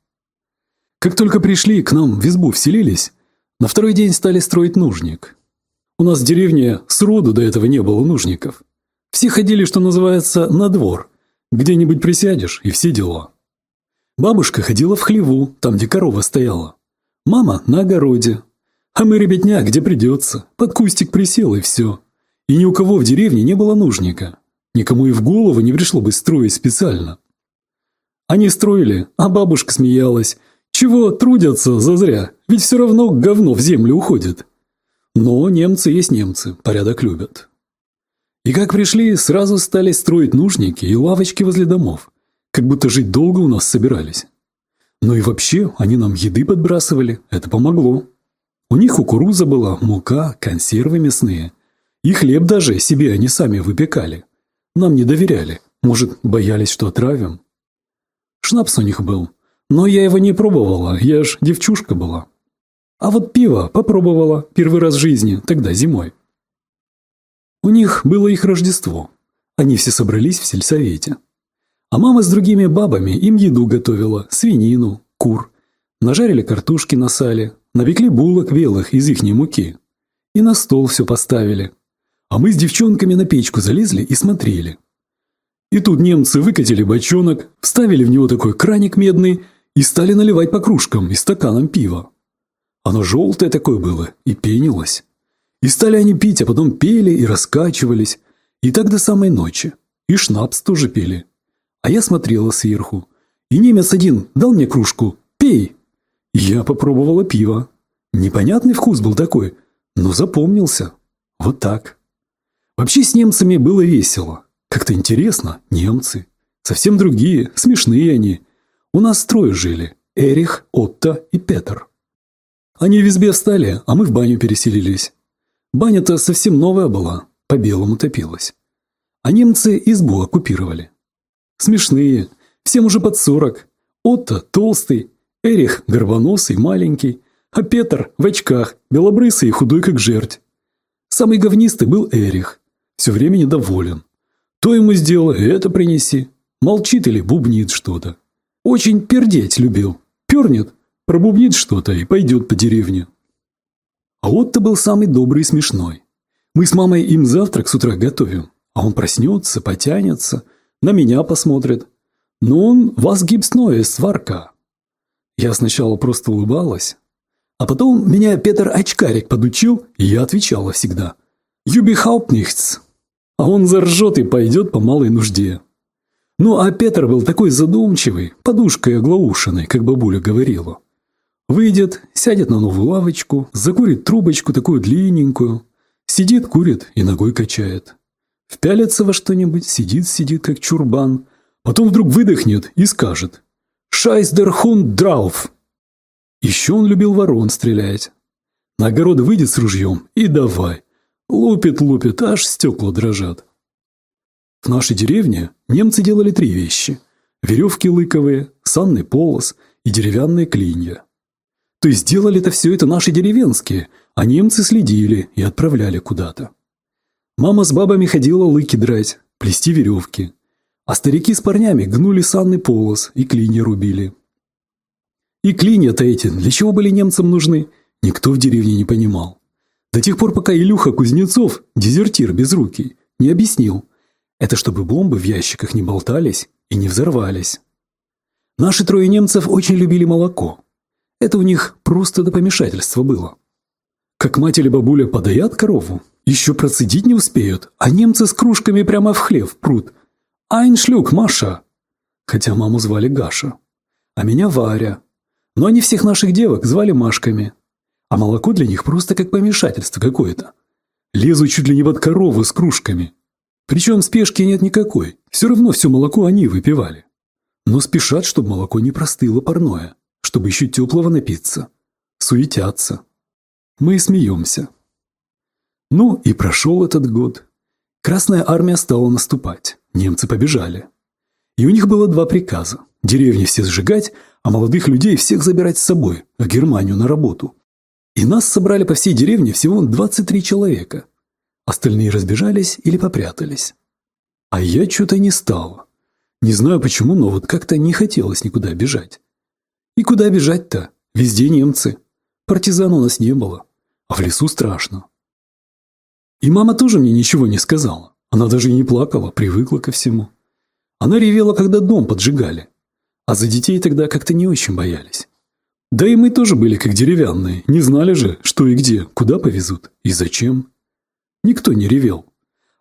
Как только пришли к нам в избу вселились, на второй день стали строить нужник. У нас в деревне сроду до этого не было нужников. Все ходили, что называется, на двор, где-нибудь присядешь и все дела. Бабушка ходила в хлеву, там, где корова стояла. Мама на огороде. А мы, ребятня, где придется. Под кустик присел и все. И ни у кого в деревне не было нужника. Никому и в голову не пришло бы строить специально. Они строили, а бабушка смеялась. Чего трудятся зазря, ведь все равно говно в землю уходит. Но немцы есть немцы, порядок любят. И как пришли, сразу стали строить нужники и лавочки возле домов. Как будто жить долго у нас собирались. Ну и вообще, они нам еды подбрасывали, это помогло. У них кукуруза была, мука, консервы мясные. И хлеб даже себе они сами выпекали. Нам не доверяли, может, боялись, что отравим. Шнапс у них был, но я его не пробовала, я ж девчушка была. А вот пиво попробовала первый раз в жизни, тогда зимой. У них было их Рождество. Они все собрались в сельсовете. А мама с другими бабами им еду готовила, свинину, кур. Нажарили картошки на сале, напекли булок белых из ихней муки. И на стол все поставили. А мы с девчонками на печку залезли и смотрели. И тут немцы выкатили бочонок, вставили в него такой краник медный и стали наливать по кружкам и стаканам пива. Оно желтое такое было и пенилось. И стали они пить, а потом пели и раскачивались. И так до самой ночи. И шнапс тоже пели. А я смотрела сверху. И немец один дал мне кружку. «Пей!» Я попробовала пиво. Непонятный вкус был такой, но запомнился. Вот так. Вообще с немцами было весело. Как-то интересно, немцы. Совсем другие, смешные они. У нас трое жили. Эрих, Отто и Петр. Они в избе встали, а мы в баню переселились. Баня-то совсем новая была, по-белому топилась. А немцы избу оккупировали. Смешные, всем уже под сорок. Отто толстый, Эрих горбоносый, маленький, а Петр в очках, белобрысый и худой как жерть. Самый говнистый был Эрих, все время недоволен. То ему сделай, это принеси. Молчит или бубнит что-то. Очень пердеть любил. Пернет, пробубнит что-то и пойдет по деревне. А Отто был самый добрый и смешной. Мы с мамой им завтрак с утра готовим, а он проснется, потянется, на меня посмотрит. Но он вас гипсное, сварка. Я сначала просто улыбалась, а потом меня Петр Очкарик подучил, и я отвечала всегда. «Юби хаупнихтс». А он заржет и пойдет по малой нужде. Ну, а Петр был такой задумчивый, подушкой оглаушенной, как бабуля говорила. Выйдет, сядет на новую лавочку, закурит трубочку такую длинненькую, сидит, курит и ногой качает. Впялится во что-нибудь, сидит-сидит, как чурбан, потом вдруг выдохнет и скажет «Шайс дер хунд драуф!» Еще он любил ворон стрелять. На огород выйдет с ружьем и давай. Лупит, лупит, аж стекла дрожат. В нашей деревне немцы делали три вещи. Веревки лыковые, санный полос и деревянные клинья. То есть делали это все это наши деревенские, а немцы следили и отправляли куда-то. Мама с бабами ходила лыки драть, плести веревки. А старики с парнями гнули санный полос и клинья рубили. И клинья-то эти для чего были немцам нужны, никто в деревне не понимал. До тех пор, пока Илюха Кузнецов, дезертир безрукий, Не объяснил. Это чтобы бомбы в ящиках не болтались и не взорвались. Наши трое немцев очень любили молоко. Это у них просто до помешательства было. Как мать или бабуля подоят корову, еще процедить не успеют, а немцы с кружками прямо в хлев прут. «Айншлюк, Маша!» Хотя маму звали Гаша, а меня Варя. Но они всех наших девок звали Машками. А молоко для них просто как помешательство какое-то. Лезу чуть ли не под корову с кружками. Причем спешки нет никакой, все равно все молоко они выпивали. Но спешат, чтобы молоко не простыло парное, чтобы еще теплого напиться. Суетятся. Мы и смеемся. Ну и прошел этот год. Красная армия стала наступать, немцы побежали. И у них было два приказа – деревни все сжигать, а молодых людей всех забирать с собой, в Германию на работу. И нас собрали по всей деревне всего 23 человека. Остальные разбежались или попрятались. А я что-то не стал. Не знаю почему, но вот как-то не хотелось никуда бежать. И куда бежать-то? Везде немцы. Партизан у нас не было. А в лесу страшно. И мама тоже мне ничего не сказала. Она даже и не плакала, привыкла ко всему. Она ревела, когда дом поджигали. А за детей тогда как-то не очень боялись. Да и мы тоже были как деревянные, не знали же, что и где, куда повезут и зачем. Никто не ревел.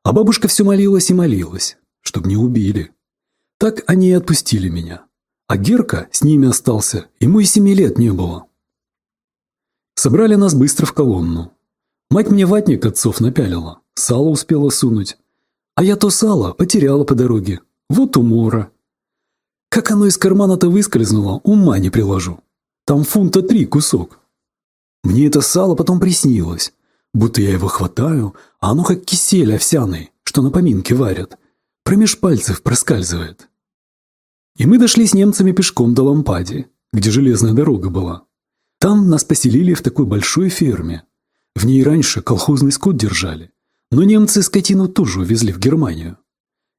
А бабушка все молилась и молилась, чтобы не убили. Так они и отпустили меня. А Герка с ними остался, ему и семи лет не было. Собрали нас быстро в колонну. Мать мне ватник отцов напялила, сало успела сунуть. А я то сало потеряла по дороге. Вот умора. Как оно из кармана-то выскользнуло, ума не приложу. Там фунта три кусок. Мне это сало потом приснилось, будто я его хватаю, а оно как кисель овсяный, что на поминке варят. Промеж пальцев проскальзывает. И мы дошли с немцами пешком до Лампади, где железная дорога была. Там нас поселили в такой большой ферме. В ней раньше колхозный скот держали. Но немцы скотину тоже увезли в Германию.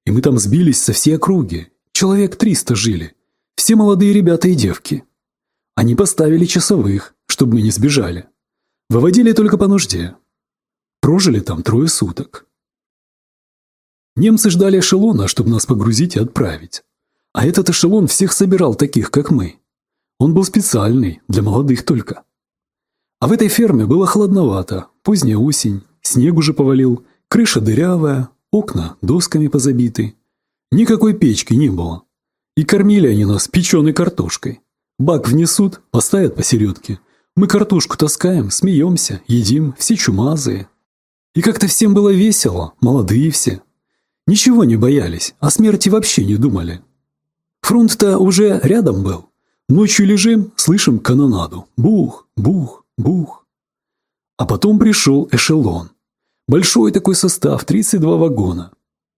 И мы там сбились со всей округи. Человек триста жили. Все молодые ребята и девки. Они поставили часовых, чтобы мы не сбежали. Выводили только по нужде. Прожили там трое суток. Немцы ждали эшелона, чтобы нас погрузить и отправить. А этот эшелон всех собирал таких, как мы. Он был специальный, для молодых только. А в этой ферме было холодновато, поздняя осень, снег уже повалил, крыша дырявая, окна досками позабиты. Никакой печки не было. И кормили они нас печеной картошкой. Бак внесут, поставят посередке. Мы картошку таскаем, смеемся, едим, все чумазые. И как-то всем было весело, молодые все. Ничего не боялись, о смерти вообще не думали. Фронт-то уже рядом был. Ночью лежим, слышим канонаду. Бух, бух, бух. А потом пришел эшелон. Большой такой состав, 32 вагона.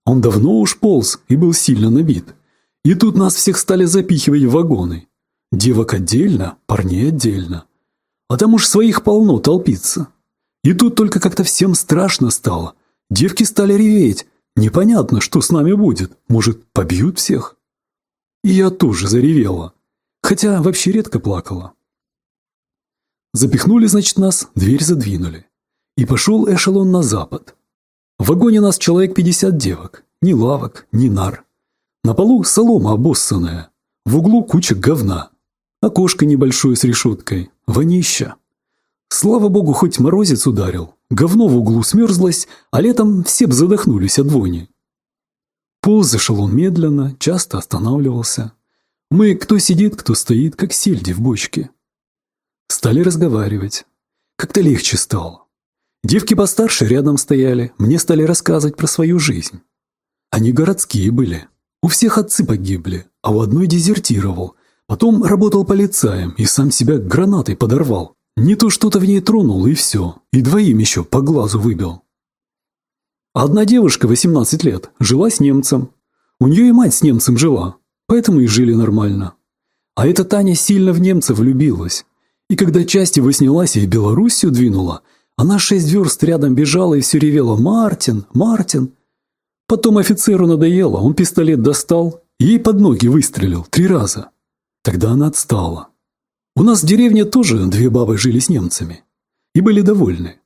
Он давно уж полз и был сильно набит. И тут нас всех стали запихивать в вагоны. Девок отдельно, парней отдельно. А там уж своих полно толпиться. И тут только как-то всем страшно стало. Девки стали реветь. Непонятно, что с нами будет. Может, побьют всех? И я тоже заревела. Хотя вообще редко плакала. Запихнули, значит, нас, дверь задвинули. И пошел эшелон на запад. В вагоне нас человек 50 девок. Ни лавок, ни нар. На полу солома обоссанная. В углу куча говна. Окошко небольшое с решеткой. Вонища. Слава богу, хоть морозец ударил. Говно в углу смерзлось, а летом все б задохнулись от вони. Полз эшелон медленно, часто останавливался. Мы кто сидит, кто стоит, как сельди в бочке. Стали разговаривать. Как-то легче стало. Девки постарше рядом стояли, мне стали рассказывать про свою жизнь. Они городские были. У всех отцы погибли, а у одной дезертировал, Потом работал полицаем и сам себя гранатой подорвал. Не то что-то в ней тронул, и все. И двоим еще по глазу выбил. Одна девушка, 18 лет, жила с немцем. У нее и мать с немцем жила, поэтому и жили нормально. А эта Таня сильно в немца влюбилась. И когда часть его снялась и Белоруссию двинула, она шесть верст рядом бежала и все ревела «Мартин! Мартин!». Потом офицеру надоело, он пистолет достал и ей под ноги выстрелил три раза. Тогда она отстала. У нас в деревне тоже две бабы жили с немцами. И были довольны.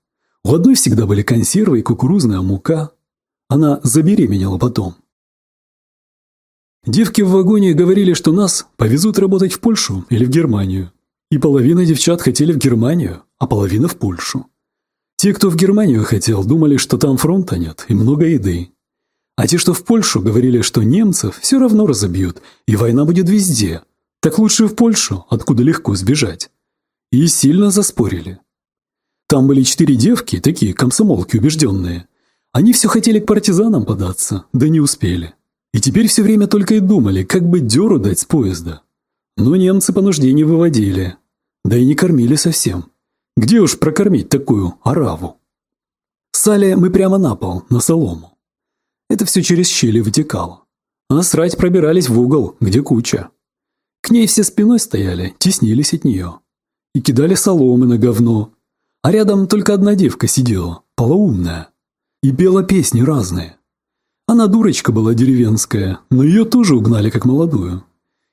У одной всегда были консервы и кукурузная мука. Она забеременела потом. Девки в вагоне говорили, что нас повезут работать в Польшу или в Германию. И половина девчат хотели в Германию, а половина в Польшу. Те, кто в Германию хотел, думали, что там фронта нет и много еды. А те, что в Польшу, говорили, что немцев все равно разобьют, и война будет везде. Так лучше в Польшу, откуда легко сбежать. И сильно заспорили. Там были четыре девки, такие комсомолки убежденные. Они все хотели к партизанам податься, да не успели. И теперь все время только и думали, как бы дёру дать с поезда. Но немцы по нужде не выводили. Да и не кормили совсем. Где уж прокормить такую ораву? Сали мы прямо на пол, на солому. Это все через щели вытекало. А срать пробирались в угол, где куча. К ней все спиной стояли, теснились от нее. И кидали соломы на говно. А рядом только одна девка сидела, полоумная. И пела песни разные. Она дурочка была деревенская, но ее тоже угнали как молодую.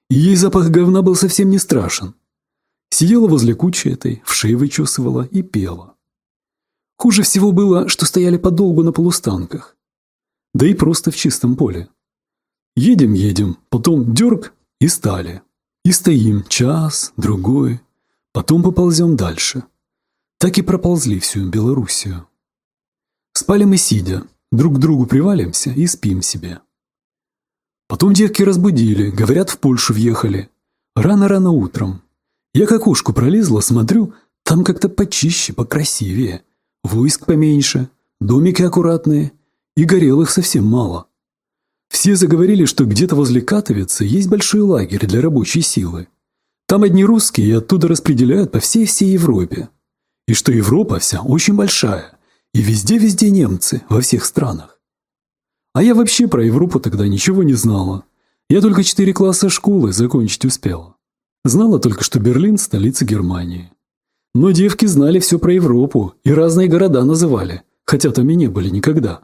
И ей запах говна был совсем не страшен. Сидела возле кучи этой, в шее вычесывала и пела. Хуже всего было, что стояли подолгу на полустанках. Да и просто в чистом поле. Едем-едем, потом дерг и стали. И стоим час, другой, потом поползем дальше. Так и проползли всю Белоруссию. Спали мы сидя, Друг к другу привалимся и спим себе. Потом девки разбудили, говорят, в Польшу въехали. Рано-рано утром. Я как ушку пролезла, смотрю, там как-то почище, покрасивее. Войск поменьше, домики аккуратные, и горелых совсем мало. Все заговорили, что где-то возле Катовицы есть большой лагерь для рабочей силы. Там одни русские и оттуда распределяют по всей-всей Европе. И что Европа вся очень большая – и везде-везде немцы, во всех странах. А я вообще про Европу тогда ничего не знала. Я только четыре класса школы закончить успела. Знала только, что Берлин – столица Германии. Но девки знали все про Европу и разные города называли, хотя там и не были никогда.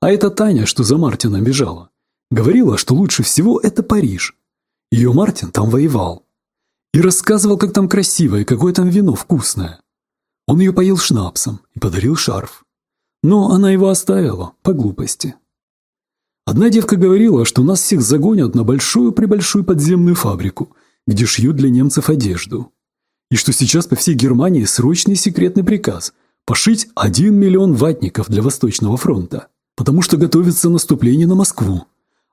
А эта Таня, что за Мартином бежала, говорила, что лучше всего это Париж. Ее Мартин там воевал. И рассказывал, как там красиво и какое там вино вкусное. Он ее поил шнапсом и подарил шарф. Но она его оставила, по глупости. Одна девка говорила, что нас всех загонят на большую-пребольшую подземную фабрику, где шьют для немцев одежду. И что сейчас по всей Германии срочный секретный приказ пошить один миллион ватников для Восточного фронта, потому что готовится наступление на Москву.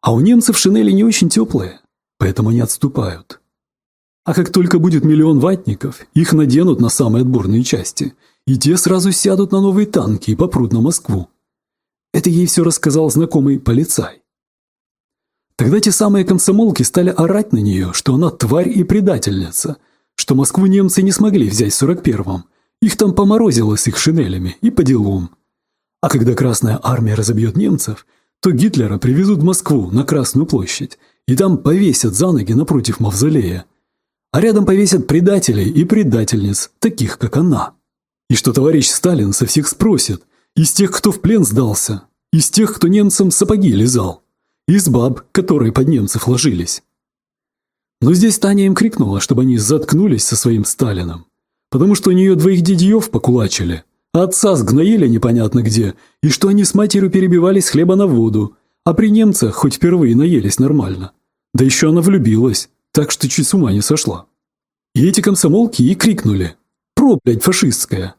А у немцев шинели не очень теплые, поэтому они отступают. А как только будет миллион ватников, их наденут на самые отборные части, и те сразу сядут на новые танки и попрут на Москву. Это ей все рассказал знакомый полицай. Тогда те самые комсомолки стали орать на нее, что она тварь и предательница, что Москву немцы не смогли взять в 41-м, их там поморозило с их шинелями и по делам. А когда Красная Армия разобьет немцев, то Гитлера привезут в Москву на Красную площадь и там повесят за ноги напротив мавзолея – а рядом повесят предателей и предательниц, таких как она. И что товарищ Сталин со всех спросит, из тех, кто в плен сдался, из тех, кто немцам сапоги лизал, из баб, которые под немцев ложились. Но здесь Таня им крикнула, чтобы они заткнулись со своим Сталином, потому что у нее двоих дядьев покулачили, а отца сгноили непонятно где, и что они с матерью перебивались хлеба на воду, а при немцах хоть впервые наелись нормально. Да еще она влюбилась так что чуть с ума не сошла. И эти комсомолки и крикнули «Проплять фашистская!»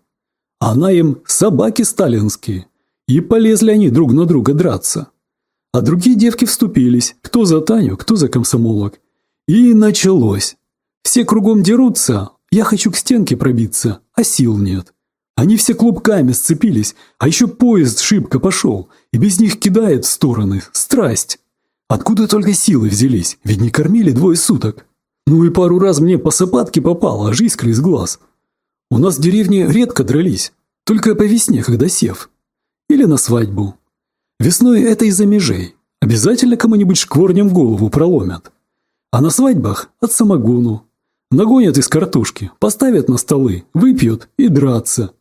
Она им «Собаки сталинские!» И полезли они друг на друга драться. А другие девки вступились, кто за Таню, кто за комсомолок. И началось. Все кругом дерутся, я хочу к стенке пробиться, а сил нет. Они все клубками сцепились, а еще поезд шибко пошел, и без них кидает в стороны. Страсть. Откуда только силы взялись, ведь не кормили двое суток. Ну и пару раз мне по сапатке попало, аж искры из глаз. У нас в деревне редко дрались, только по весне, когда сев. Или на свадьбу. Весной это из-за межей. Обязательно кому-нибудь шкворнем голову проломят. А на свадьбах от самогону. Нагонят из картошки, поставят на столы, выпьют и драться.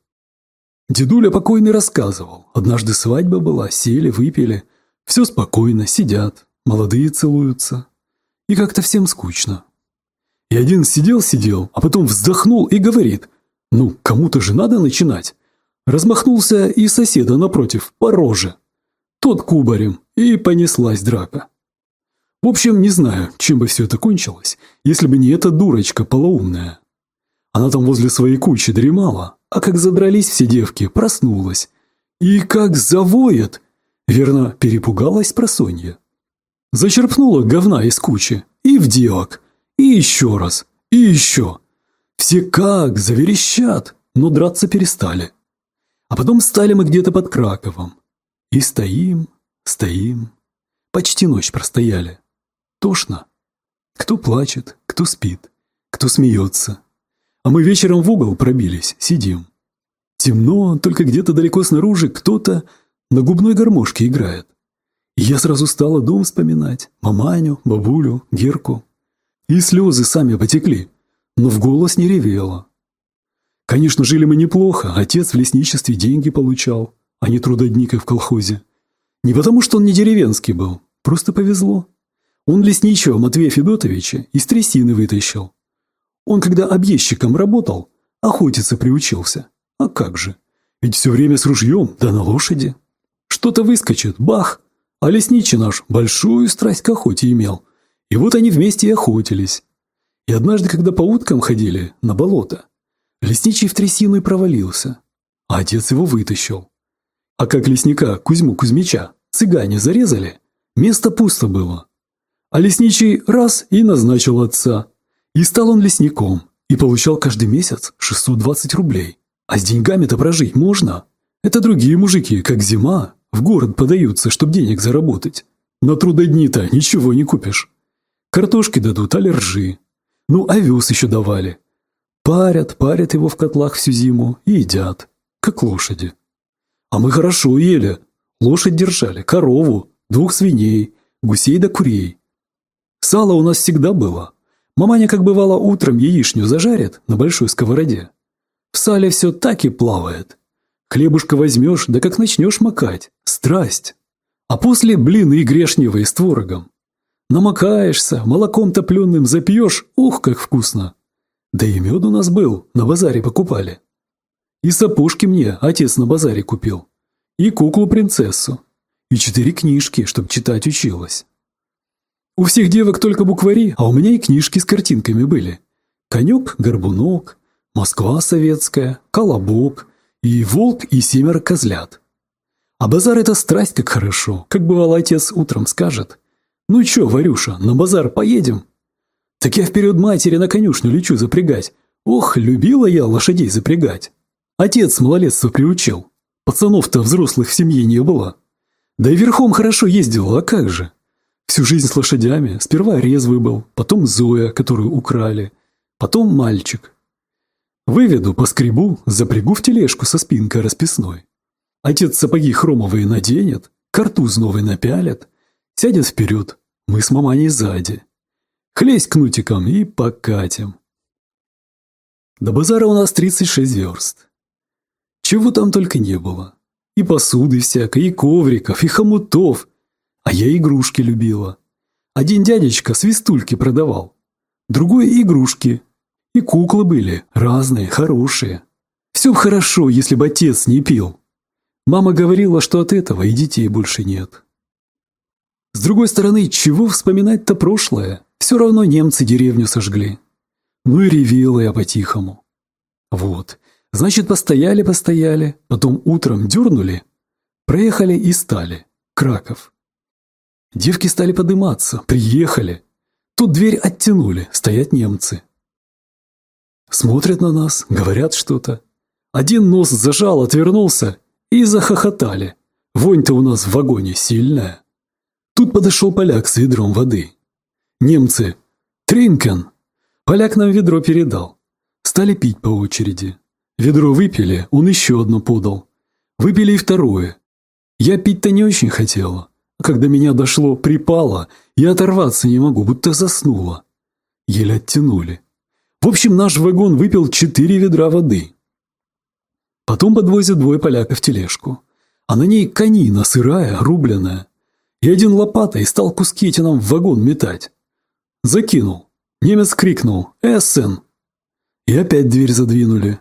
Дедуля покойный рассказывал. Однажды свадьба была, сели, выпили. Все спокойно, сидят. Молодые целуются. И как-то всем скучно. И один сидел-сидел, а потом вздохнул и говорит, ну, кому-то же надо начинать. Размахнулся и соседа напротив, по роже. Тот кубарем, и понеслась драка. В общем, не знаю, чем бы все это кончилось, если бы не эта дурочка полоумная. Она там возле своей кучи дремала, а как задрались все девки, проснулась. И как завоет! Верно, перепугалась просонья. Зачерпнула говна из кучи, и в девок, и еще раз, и еще. Все как заверещат, но драться перестали. А потом стали мы где-то под Краковом. И стоим, стоим. Почти ночь простояли. Тошно. Кто плачет, кто спит, кто смеется. А мы вечером в угол пробились, сидим. Темно, только где-то далеко снаружи кто-то на губной гармошке играет. И я сразу стала дом вспоминать, маманю, бабулю, Герку. И слезы сами потекли, но в голос не ревела. Конечно, жили мы неплохо, отец в лесничестве деньги получал, а не трудодник в колхозе. Не потому, что он не деревенский был, просто повезло. Он лесничего Матвея Федотовича из трясины вытащил. Он, когда объездчиком работал, охотиться приучился. А как же? Ведь все время с ружьем, да на лошади. Что-то выскочит, бах! А лесничий наш большую страсть к охоте имел. И вот они вместе и охотились. И однажды, когда по уткам ходили на болото, лесничий в трясину и провалился, а отец его вытащил. А как лесника Кузьму Кузьмича цыгане зарезали, место пусто было. А лесничий раз и назначил отца. И стал он лесником, и получал каждый месяц 620 рублей. А с деньгами-то прожить можно. Это другие мужики, как зима, в город подаются, чтоб денег заработать. На трудодни-то ничего не купишь. Картошки дадут, али ржи. Ну, овес еще давали. Парят, парят его в котлах всю зиму и едят, как лошади. А мы хорошо ели. Лошадь держали, корову, двух свиней, гусей да курей. Сало у нас всегда было. Маманя, как бывало, утром яичню зажарит на большой сковороде. В сале все так и плавает. Хлебушка возьмешь, да как начнешь макать. Страсть. А после блины грешневые с творогом. Намокаешься, молоком топленым запьешь, ух, как вкусно. Да и мед у нас был, на базаре покупали. И сапожки мне отец на базаре купил. И куклу-принцессу. И четыре книжки, чтоб читать училась. У всех девок только буквари, а у меня и книжки с картинками были. Конек-горбунок, Москва советская, Колобок и Волк и семеро козлят. А базар – это страсть как хорошо, как бывало отец утром скажет. «Ну чё, Варюша, на базар поедем?» Так я вперед матери на конюшню лечу запрягать. Ох, любила я лошадей запрягать. Отец с малолетства приучил. Пацанов-то взрослых в семье не было. Да и верхом хорошо ездил, а как же? Всю жизнь с лошадями. Сперва резвый был, потом Зоя, которую украли, потом мальчик. Выведу, поскребу, запрягу в тележку со спинкой расписной. Отец сапоги хромовые наденет, картуз новый напялит, сядет вперед, мы с маманей сзади. Хлесть кнутиком и покатим. До базара у нас 36 верст. Чего там только не было. И посуды всякой, и ковриков, и хомутов. А я игрушки любила. Один дядечка свистульки продавал, другой игрушки. И куклы были, разные, хорошие. Все хорошо, если бы отец не пил. Мама говорила, что от этого и детей больше нет. С другой стороны, чего вспоминать-то прошлое? Все равно немцы деревню сожгли. Ну и ревела я по-тихому. Вот, Значит, постояли-постояли, потом утром дернули, проехали и стали. Краков. Девки стали подниматься, приехали. Тут дверь оттянули, стоят немцы. Смотрят на нас, говорят что-то. Один нос зажал, отвернулся и захохотали. Вонь-то у нас в вагоне сильная. Тут подошел поляк с ведром воды. Немцы «Тринкен!» Поляк нам ведро передал. Стали пить по очереди. Ведро выпили, он еще одно подал. Выпили и второе. Я пить-то не очень хотела. Когда меня дошло, припало, я оторваться не могу, будто заснула. Еле оттянули. В общем, наш вагон выпил четыре ведра воды. Потом подвозят двое поляков тележку. А на ней конина сырая, рубленная. И один лопатой стал куски эти нам в вагон метать. Закинул. Немец крикнул «Эссен!» И опять дверь задвинули.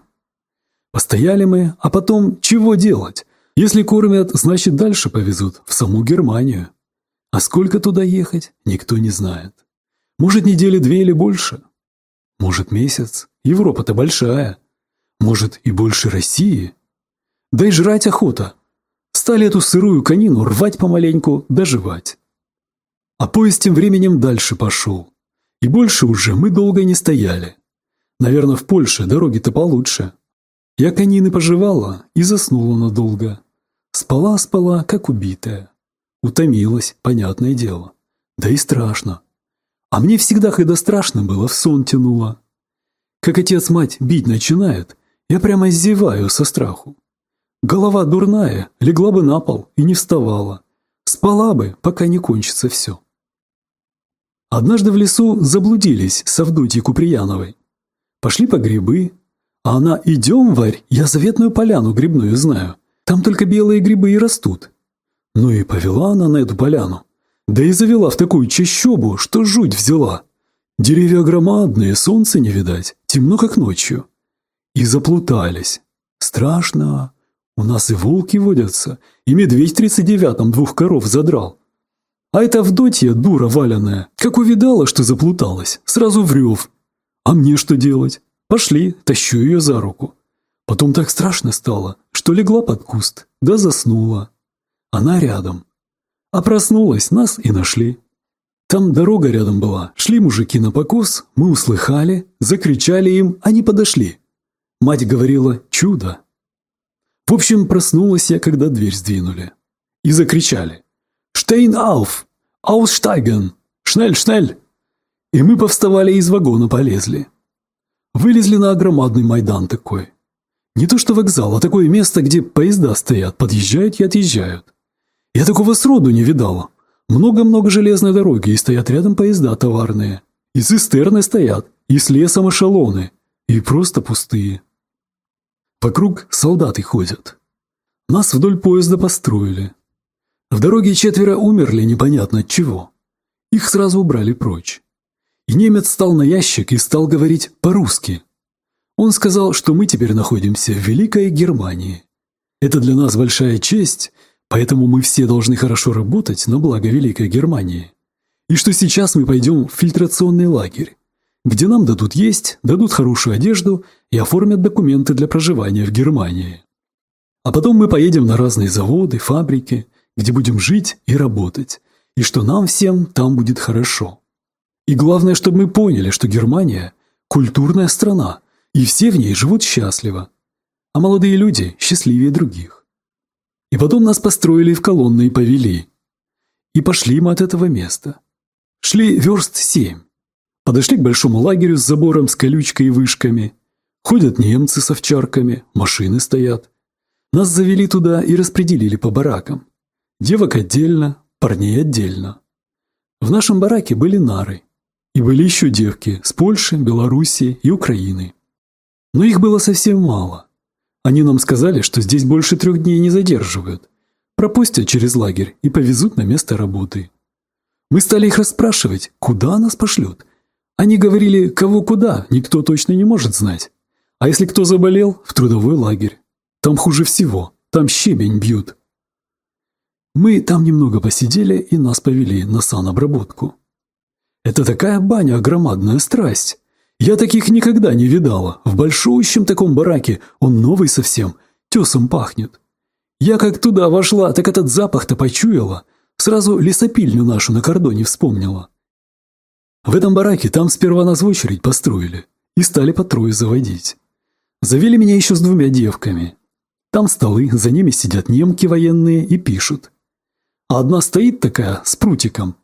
Постояли мы, а потом чего делать? Если кормят, значит дальше повезут, в саму Германию. А сколько туда ехать, никто не знает. Может, недели две или больше. Может, месяц. Европа-то большая. Может, и больше России. Да и жрать охота. Стали эту сырую конину рвать помаленьку, доживать. А поезд тем временем дальше пошел. И больше уже мы долго не стояли. Наверное, в Польше дороги-то получше. Я конины пожевала и заснула надолго. Спала-спала, как убитая. Утомилась, понятное дело. Да и страшно. А мне всегда, когда страшно было, в сон тянуло. Как отец-мать бить начинает, я прямо зеваю со страху. Голова дурная, легла бы на пол и не вставала. Спала бы, пока не кончится все. Однажды в лесу заблудились с Авдотьей Куприяновой. Пошли по грибы, а она «Идем, Варь, я заветную поляну грибную знаю. Там только белые грибы и растут». Ну и повела она на эту поляну. Да и завела в такую чащобу, что жуть взяла. Деревья громадные, солнца не видать, темно как ночью. И заплутались. Страшно. У нас и волки водятся, и медведь в тридцать девятом двух коров задрал. А эта Авдотья, дура валяная, как увидала, что заплуталась, сразу врёв. А мне что делать? Пошли, тащу ее за руку. Потом так страшно стало, что легла под куст, да заснула. Она рядом. А проснулась, нас и нашли. Там дорога рядом была, шли мужики на покос, мы услыхали, закричали им, они подошли. Мать говорила «чудо». В общем, проснулась я, когда дверь сдвинули. И закричали «Штейн ауф! Аусштайген! Шнель, шнель!» И мы повставали из вагона полезли. Вылезли на огромадный майдан такой. Не то что вокзал, а такое место, где поезда стоят, подъезжают и отъезжают. Я такого сроду не видала. Много-много железной дороги, и стоят рядом поезда товарные. И цистерны стоят, и с лесом эшелоны, и просто пустые. Вокруг солдаты ходят. Нас вдоль поезда построили. В дороге четверо умерли непонятно от чего. Их сразу убрали прочь. И немец стал на ящик и стал говорить по-русски. Он сказал, что мы теперь находимся в Великой Германии. Это для нас большая честь, поэтому мы все должны хорошо работать на благо Великой Германии. И что сейчас мы пойдем в фильтрационный лагерь, где нам дадут есть, дадут хорошую одежду и оформят документы для проживания в Германии. А потом мы поедем на разные заводы, фабрики, где будем жить и работать, и что нам всем там будет хорошо. И главное, чтобы мы поняли, что Германия – культурная страна, и все в ней живут счастливо, а молодые люди счастливее других. И потом нас построили в колонны и повели. И пошли мы от этого места. Шли верст семь. Подошли к большому лагерю с забором, с колючкой и вышками. Ходят немцы с овчарками, машины стоят. Нас завели туда и распределили по баракам. Девок отдельно, парней отдельно. В нашем бараке были нары. И были еще девки с Польши, Белоруссии и Украины. Но их было совсем мало. Они нам сказали, что здесь больше трех дней не задерживают. Пропустят через лагерь и повезут на место работы. Мы стали их расспрашивать, куда нас пошлют. Они говорили, кого куда, никто точно не может знать. А если кто заболел, в трудовой лагерь. Там хуже всего, там щебень бьют. Мы там немного посидели и нас повели на санобработку. Это такая баня, громадная страсть. Я таких никогда не видала. В большущем таком бараке, он новый совсем, тесом пахнет. Я как туда вошла, так этот запах-то почуяла. Сразу лесопильню нашу на кордоне вспомнила. В этом бараке там сперва нас в очередь построили и стали по трое заводить. Завели меня еще с двумя девками. Там столы, за ними сидят немки военные и пишут. А одна стоит такая, с прутиком,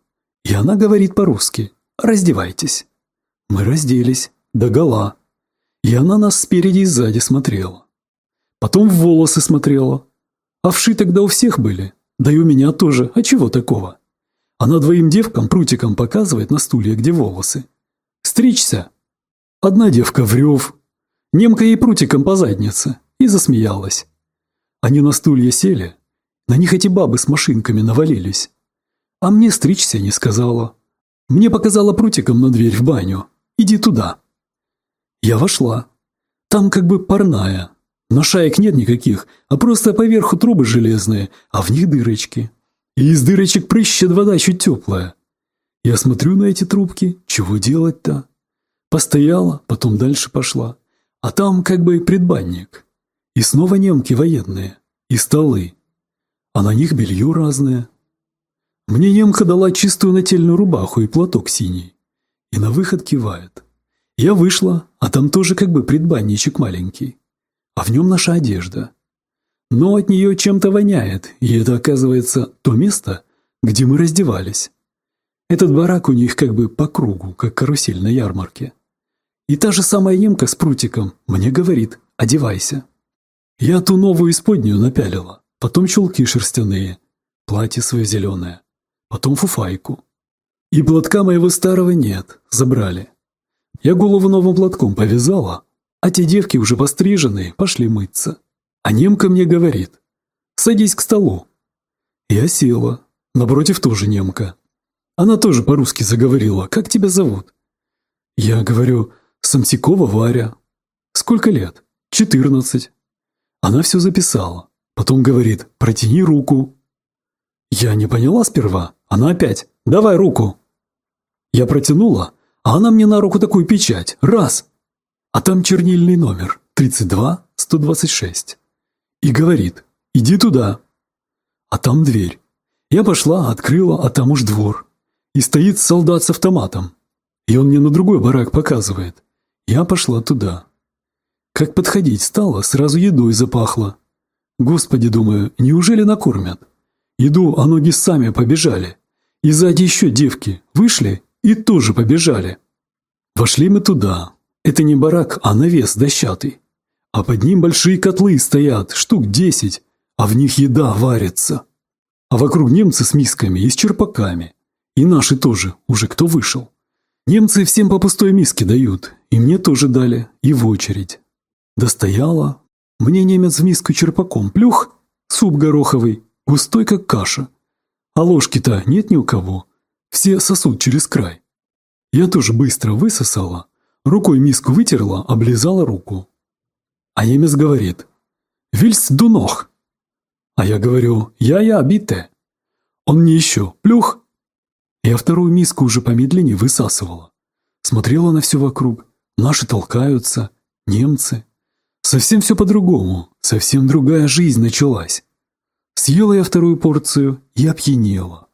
и она говорит по-русски «Раздевайтесь». Мы разделись, догола. И она нас спереди и сзади смотрела. Потом в волосы смотрела. А вши тогда у всех были. Да и у меня тоже. А чего такого? Она двоим девкам прутиком показывает на стулья, где волосы. «Стричься!» Одна девка врев. Немка ей прутиком по заднице. И засмеялась. Они на стулья сели. На них эти бабы с машинками навалились. А мне стричься не сказала. Мне показала прутиком на дверь в баню. Иди туда. Я вошла. Там как бы парная. Но шаек нет никаких, а просто поверху трубы железные, а в них дырочки. И из дырочек прыщет вода чуть теплая. Я смотрю на эти трубки, чего делать-то? Постояла, потом дальше пошла. А там как бы предбанник. И снова немки военные. И столы. А на них белье разное. Мне немка дала чистую нательную рубаху и платок синий. И на выход кивает. Я вышла, а там тоже как бы предбанничек маленький а в нем наша одежда. Но от нее чем-то воняет, и это, оказывается, то место, где мы раздевались. Этот барак у них как бы по кругу, как карусель на ярмарке. И та же самая немка с прутиком мне говорит «одевайся». Я ту новую исподнюю напялила, потом чулки шерстяные, платье свое зеленое, потом фуфайку. И платка моего старого нет, забрали. Я голову новым платком повязала, а те девки уже постриженные пошли мыться. А немка мне говорит, садись к столу. Я села, напротив тоже немка. Она тоже по-русски заговорила, как тебя зовут? Я говорю, Самтикова Варя. Сколько лет? Четырнадцать. Она все записала. Потом говорит, протяни руку. Я не поняла сперва. Она опять, давай руку. Я протянула, а она мне на руку такую печать. Раз. А там чернильный номер 32-126. И говорит, иди туда. А там дверь. Я пошла, открыла, а там уж двор. И стоит солдат с автоматом. И он мне на другой барак показывает. Я пошла туда. Как подходить стало, сразу едой запахло. Господи, думаю, неужели накормят? Иду, а ноги сами побежали. И сзади еще девки вышли и тоже побежали. Вошли мы туда, это не барак, а навес дощатый. А под ним большие котлы стоят, штук десять, а в них еда варится. А вокруг немцы с мисками и с черпаками. И наши тоже, уже кто вышел. Немцы всем по пустой миске дают, и мне тоже дали, и в очередь. Достояла. Мне немец в миску черпаком плюх, суп гороховый, густой как каша. А ложки-то нет ни у кого. Все сосут через край. Я тоже быстро высосала, Рукой миску вытерла, облизала руку. А немец говорит «Вильс дунох». А я говорю «Я-я, бите». Он мне еще «Плюх». Я вторую миску уже помедленнее высасывала. Смотрела на все вокруг. Наши толкаются, немцы. Совсем все по-другому, совсем другая жизнь началась. Съела я вторую порцию и опьянела.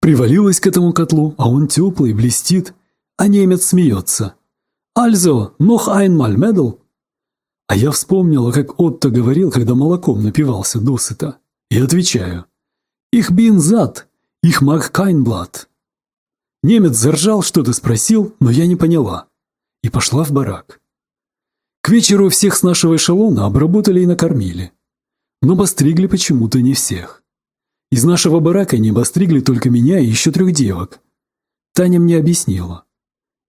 Привалилась к этому котлу, а он теплый, блестит, а немец смеется. «Also, noch einmal, Медл!» А я вспомнила, как Отто говорил, когда молоком напивался досыта. И отвечаю. «Ich bin satt, ich mag kein Blatt». Немец заржал, что-то спросил, но я не поняла. И пошла в барак. К вечеру всех с нашего эшелона обработали и накормили. Но постригли почему-то не всех. Из нашего барака не постригли только меня и еще трех девок. Таня мне объяснила.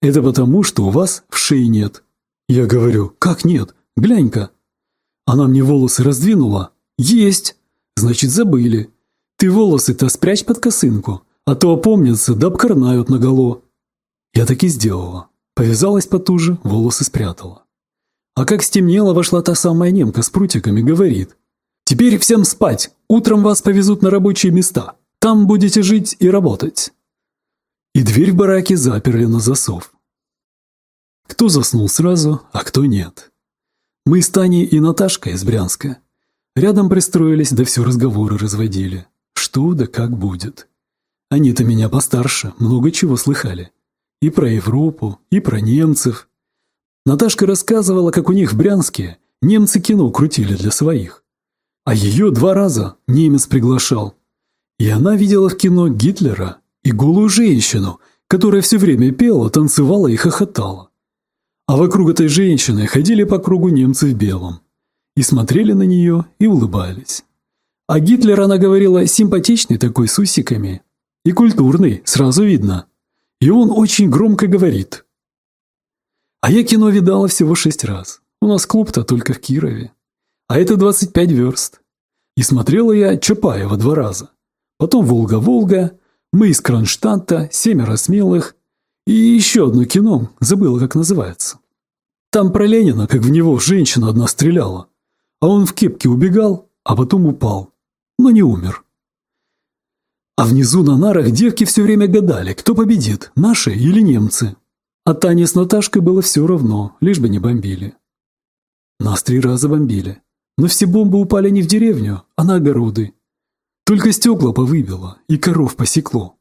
Это потому, что у вас в шее нет. Я говорю, как нет? Глянь-ка. Она мне волосы раздвинула. Есть. Значит, забыли. Ты волосы-то спрячь под косынку, а то опомнятся да обкорнают наголо. Я так и сделала. Повязалась потуже, волосы спрятала. А как стемнело, вошла та самая немка с прутиками, говорит. «Теперь всем спать, утром вас повезут на рабочие места. Там будете жить и работать». И дверь в бараке заперли на засов. Кто заснул сразу, а кто нет. Мы с Таней и Наташкой из Брянска. Рядом пристроились, да все разговоры разводили. Что да как будет. Они-то меня постарше, много чего слыхали. И про Европу, и про немцев. Наташка рассказывала, как у них в Брянске немцы кино крутили для своих. А ее два раза немец приглашал. И она видела в кино Гитлера и голую женщину, которая все время пела, танцевала и хохотала. А вокруг этой женщины ходили по кругу немцы в белом. И смотрели на нее и улыбались. А Гитлер, она говорила, симпатичный такой, с усиками. И культурный, сразу видно. И он очень громко говорит. А я кино видала всего шесть раз. У нас клуб-то только в Кирове. А это 25 верст. И смотрела я Чапаева два раза. Потом «Волга-Волга», «Мы из Кронштадта», «Семеро смелых», и еще одно кино, забыла, как называется. Там про Ленина, как в него женщина одна стреляла. а он в кепке убегал, а потом упал, но не умер. А внизу на нарах девки все время гадали, кто победит, наши или немцы. А Тане с Наташкой было все равно, лишь бы не бомбили. Нас три раза бомбили. Но все бомбы упали не в деревню, а на огороды. Только стекла повыбило и коров посекло.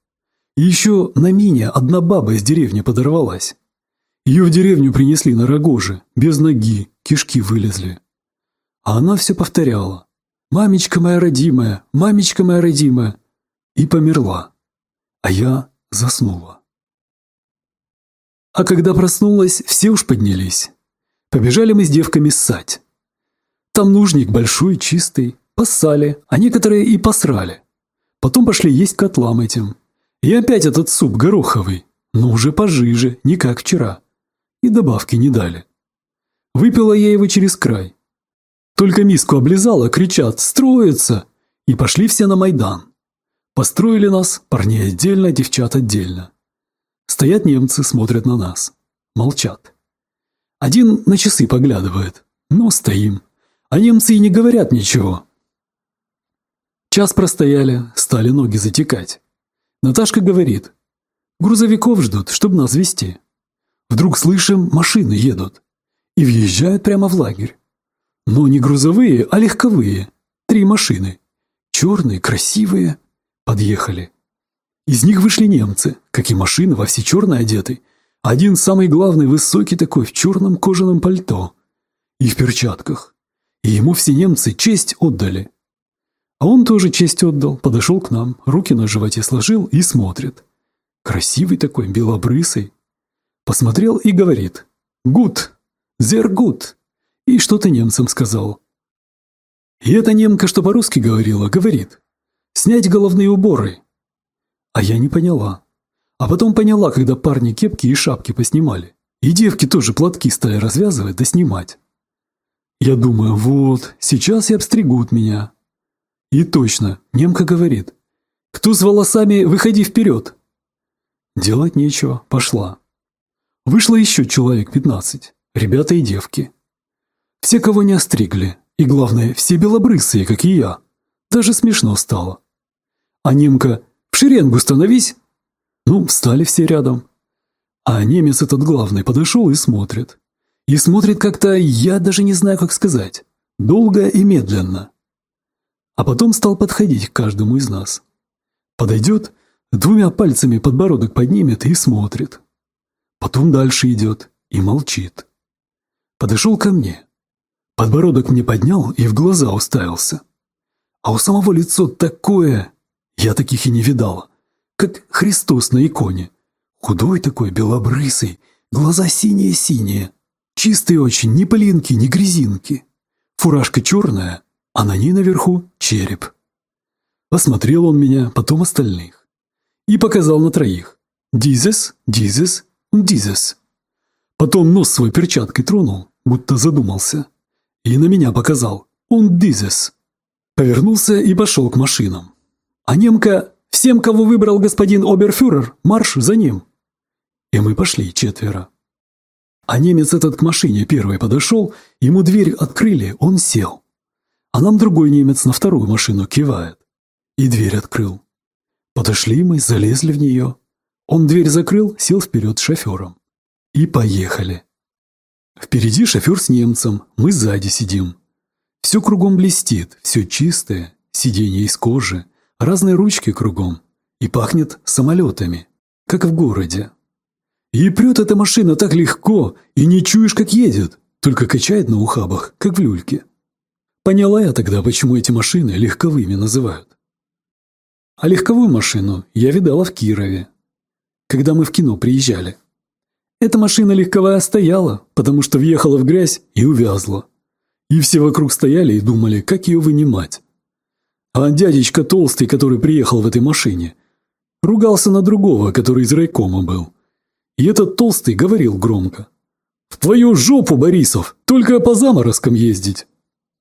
И еще на мине одна баба из деревни подорвалась. Ее в деревню принесли на рогоже, без ноги, кишки вылезли. А она все повторяла. «Мамечка моя родимая, мамечка моя родимая!» И померла. А я заснула. А когда проснулась, все уж поднялись. Побежали мы с девками ссать. Там нужник большой, чистый, поссали, а некоторые и посрали. Потом пошли есть котлам этим. И опять этот суп гороховый, но уже пожиже, не как вчера. И добавки не дали. Выпила я его через край. Только миску облизала, кричат «Строится!» И пошли все на Майдан. Построили нас, парней отдельно, девчат отдельно. Стоят немцы, смотрят на нас. Молчат. Один на часы поглядывает. Но стоим. А немцы и не говорят ничего. Час простояли, стали ноги затекать. Наташка говорит. Грузовиков ждут, чтобы нас везти. Вдруг слышим, машины едут. И въезжают прямо в лагерь. Но не грузовые, а легковые. Три машины. Черные, красивые. Подъехали. Из них вышли немцы, как и машины, во все черное одеты. Один самый главный, высокий такой, в черном кожаном пальто. И в перчатках. И ему все немцы честь отдали. А он тоже честь отдал, подошел к нам, руки на животе сложил и смотрит. Красивый такой, белобрысый. Посмотрел и говорит «Гуд! Зер гуд!» И что-то немцам сказал. И эта немка, что по-русски говорила, говорит «Снять головные уборы!» А я не поняла. А потом поняла, когда парни кепки и шапки поснимали. И девки тоже платки стали развязывать да снимать. Я думаю, вот, сейчас и обстригут меня. И точно, немка говорит. Кто с волосами, выходи вперед. Делать нечего, пошла. Вышло еще человек пятнадцать, ребята и девки. Все, кого не остригли, и главное, все белобрысые, как и я. Даже смешно стало. А немка в шеренгу становись!» Ну, встали все рядом. А немец этот главный подошел и смотрит. И смотрит как-то, я даже не знаю, как сказать. Долго и медленно. А потом стал подходить к каждому из нас. Подойдет, двумя пальцами подбородок поднимет и смотрит. Потом дальше идет и молчит. Подошел ко мне. Подбородок мне поднял и в глаза уставился. А у самого лицо такое, я таких и не видала. Как Христос на иконе. Худой такой, белобрысый, глаза синие-синие. Чистые очень, ни пылинки, ни грязинки. Фуражка черная, а на ней наверху череп. Посмотрел он меня, потом остальных. И показал на троих. «Дизес, дизес, дизес». Потом нос свой перчаткой тронул, будто задумался. И на меня показал. «Он дизес». Повернулся и пошел к машинам. А немка «Всем, кого выбрал господин оберфюрер, марш за ним!» И мы пошли четверо. А немец этот к машине первый подошел, ему дверь открыли, он сел. А нам другой немец на вторую машину кивает. И дверь открыл. Подошли мы, залезли в нее. Он дверь закрыл, сел вперед с шофером. И поехали. Впереди шофер с немцем, мы сзади сидим. Все кругом блестит, все чистое, сиденье из кожи, разные ручки кругом и пахнет самолетами, как в городе. И прет эта машина так легко, и не чуешь, как едет, только качает на ухабах, как в люльке. Поняла я тогда, почему эти машины легковыми называют. А легковую машину я видала в Кирове, когда мы в кино приезжали. Эта машина легковая стояла, потому что въехала в грязь и увязла. И все вокруг стояли и думали, как ее вынимать. А дядечка толстый, который приехал в этой машине, ругался на другого, который из райкома был. И этот толстый говорил громко. «В твою жопу, Борисов! Только по заморозкам ездить!»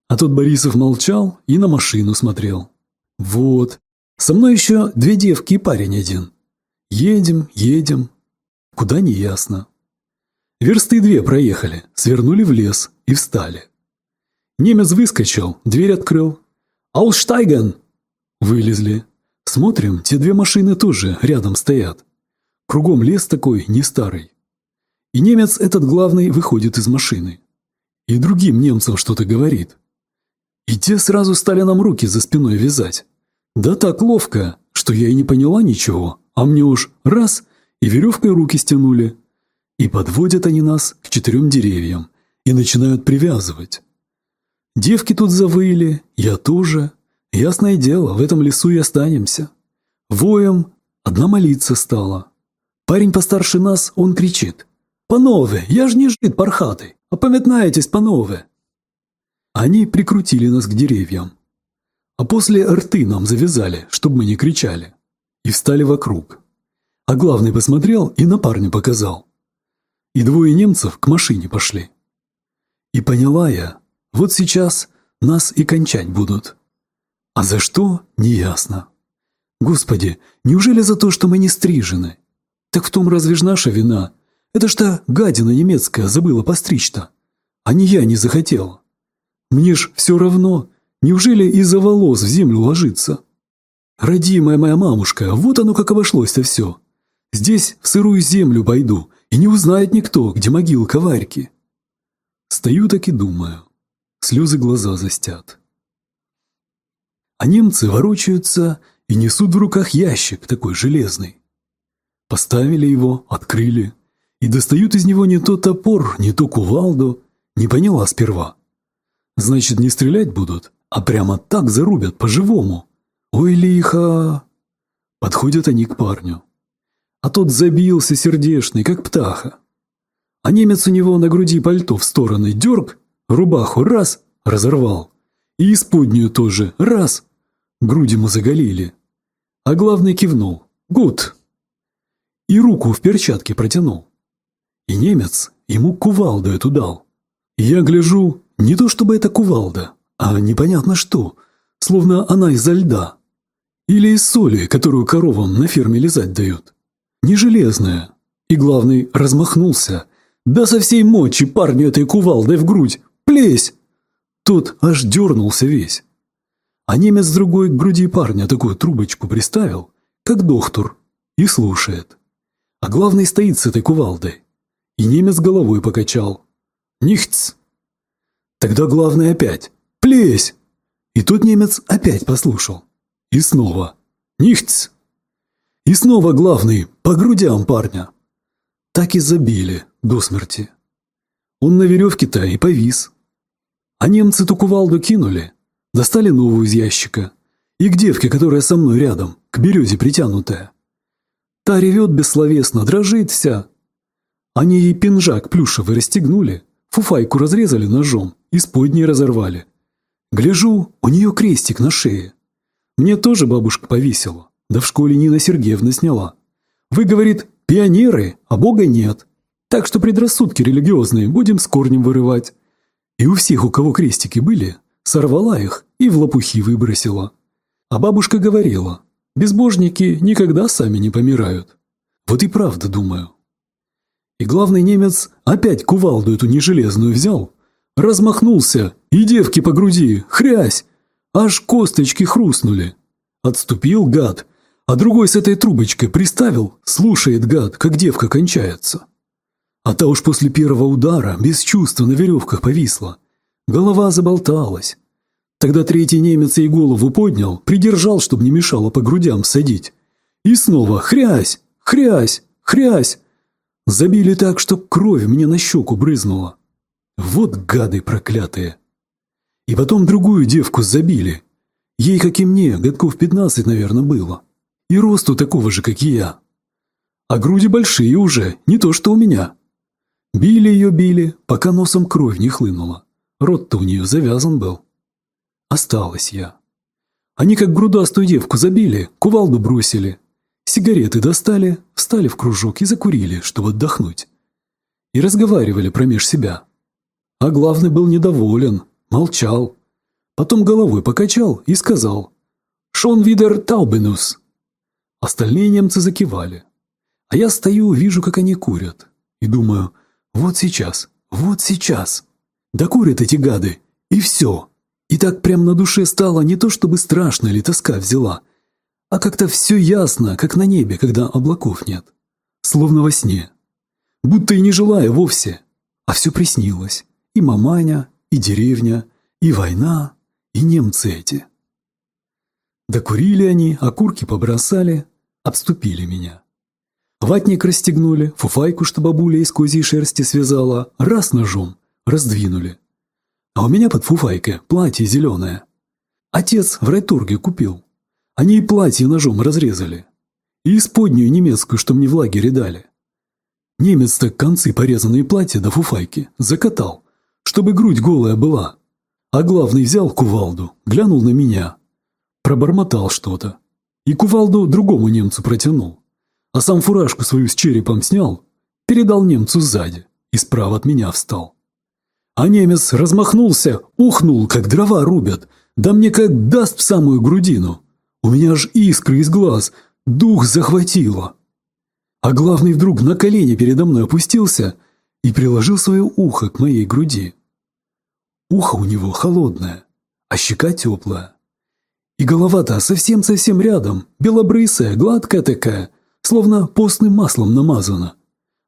А тот Борисов молчал и на машину смотрел. «Вот. Со мной еще две девки и парень один. Едем, едем. Куда не ясно. Версты две проехали, свернули в лес и встали. Немец выскочил, дверь открыл. «Аусштайген!» Вылезли. Смотрим, те две машины тоже рядом стоят. Кругом лес такой, не старый. И немец этот главный выходит из машины. И другим немцам что-то говорит. И те сразу стали нам руки за спиной вязать. Да так ловко, что я и не поняла ничего, а мне уж раз и веревкой руки стянули. И подводят они нас к четырем деревьям и начинают привязывать. Девки тут завыли, я тоже. Ясное дело, в этом лесу и останемся. Воем, одна молиться стала. Парень постарше нас, он кричит. «Панове, я ж не жид пархатый, опамятнаетесь, панове!» Они прикрутили нас к деревьям. А после рты нам завязали, чтобы мы не кричали. И встали вокруг. А главный посмотрел и на парня показал. И двое немцев к машине пошли. И поняла я, вот сейчас нас и кончать будут. А за что, неясно. Господи, неужели за то, что мы не стрижены? Так в том разве ж наша вина? Это ж та гадина немецкая забыла постричь-то. А не я не захотела. Мне ж все равно, неужели из-за волос в землю ложиться? Родимая моя мамушка, вот оно как обошлось-то все. Здесь в сырую землю пойду, и не узнает никто, где могилка Варьки. Стою так и думаю. Слезы глаза застят. А немцы ворочаются и несут в руках ящик такой железный. Поставили его, открыли, и достают из него не то топор, не то кувалду. Не поняла сперва. Значит, не стрелять будут, а прямо так зарубят по-живому. Ой, лихо! Подходят они к парню а тот забился сердешный, как птаха. А немец у него на груди пальто в стороны дерг, рубаху раз, разорвал. И исподнюю тоже раз. Грудь ему заголили. А главный кивнул. Гуд. И руку в перчатке протянул. И немец ему кувалду эту дал. я гляжу, не то чтобы это кувалда, а непонятно что, словно она изо льда. Или из соли, которую коровам на ферме лизать дают не железная. И главный размахнулся. Да со всей мочи парню этой кувалдой в грудь. Плесь! Тот аж дернулся весь. А немец другой к груди парня такую трубочку приставил, как доктор, и слушает. А главный стоит с этой кувалдой. И немец головой покачал. Нихц! Тогда главный опять. Плесь! И тут немец опять послушал. И снова. Нихц! И снова главный, по грудям парня. Так и забили до смерти. Он на веревке-то и повис. А немцы ту кувалду кинули, достали новую из ящика. И к девке, которая со мной рядом, к березе притянутая. Та ревет бессловесно, дрожит вся. Они ей пинжак плюшевый расстегнули, фуфайку разрезали ножом и сподней разорвали. Гляжу, у нее крестик на шее. Мне тоже бабушка повесила. Да в школе Нина Сергеевна сняла. Вы, говорит, пионеры, а Бога нет. Так что предрассудки религиозные будем с корнем вырывать. И у всех, у кого крестики были, сорвала их и в лопухи выбросила. А бабушка говорила, безбожники никогда сами не помирают. Вот и правда, думаю. И главный немец опять кувалду эту нежелезную взял, размахнулся, и девки по груди, хрясь, аж косточки хрустнули. Отступил гад, а другой с этой трубочкой приставил, слушает гад, как девка кончается. А та уж после первого удара без чувства на веревках повисла. Голова заболталась. Тогда третий немец ей голову поднял, придержал, чтобы не мешало по грудям садить. И снова хрясь, хрясь, хрясь. Забили так, что кровь мне на щеку брызнула. Вот гады проклятые. И потом другую девку забили. Ей, как и мне, годков пятнадцать, наверное, было. И росту такого же, как и я. А груди большие уже, не то что у меня. Били ее, били, пока носом кровь не хлынула. Рот-то у нее завязан был. Осталась я. Они как грудастую девку забили, кувалду бросили. Сигареты достали, встали в кружок и закурили, чтобы отдохнуть. И разговаривали промеж себя. А главный был недоволен, молчал. Потом головой покачал и сказал «Шон видер таубенус». Остальные немцы закивали. А я стою, вижу, как они курят. И думаю, вот сейчас, вот сейчас. Да курят эти гады, И все. И так прям на душе стало не то чтобы страшно или тоска взяла, а как-то все ясно, как на небе, когда облаков нет. Словно во сне. Будто и не желая вовсе, а все приснилось. И маманя, и деревня, и война, и немцы эти. Докурили они, окурки побросали, обступили меня. Ватник расстегнули, фуфайку, что бабуля из козьей шерсти связала, раз ножом, раздвинули. А у меня под фуфайкой платье зеленое. Отец в райторге купил. Они и платье ножом разрезали. И исподнюю немецкую, что мне в лагере дали. Немец так концы порезанные платья до фуфайки закатал, чтобы грудь голая была. А главный взял кувалду, глянул на меня, пробормотал что-то. И кувалду другому немцу протянул. А сам фуражку свою с черепом снял, передал немцу сзади и справа от меня встал. А немец размахнулся, ухнул, как дрова рубят, да мне как даст в самую грудину. У меня аж искры из глаз, дух захватило. А главный вдруг на колени передо мной опустился и приложил свое ухо к моей груди. Ухо у него холодное, а щека теплая. И голова-то совсем-совсем рядом, белобрысая, гладкая такая, словно постным маслом намазана.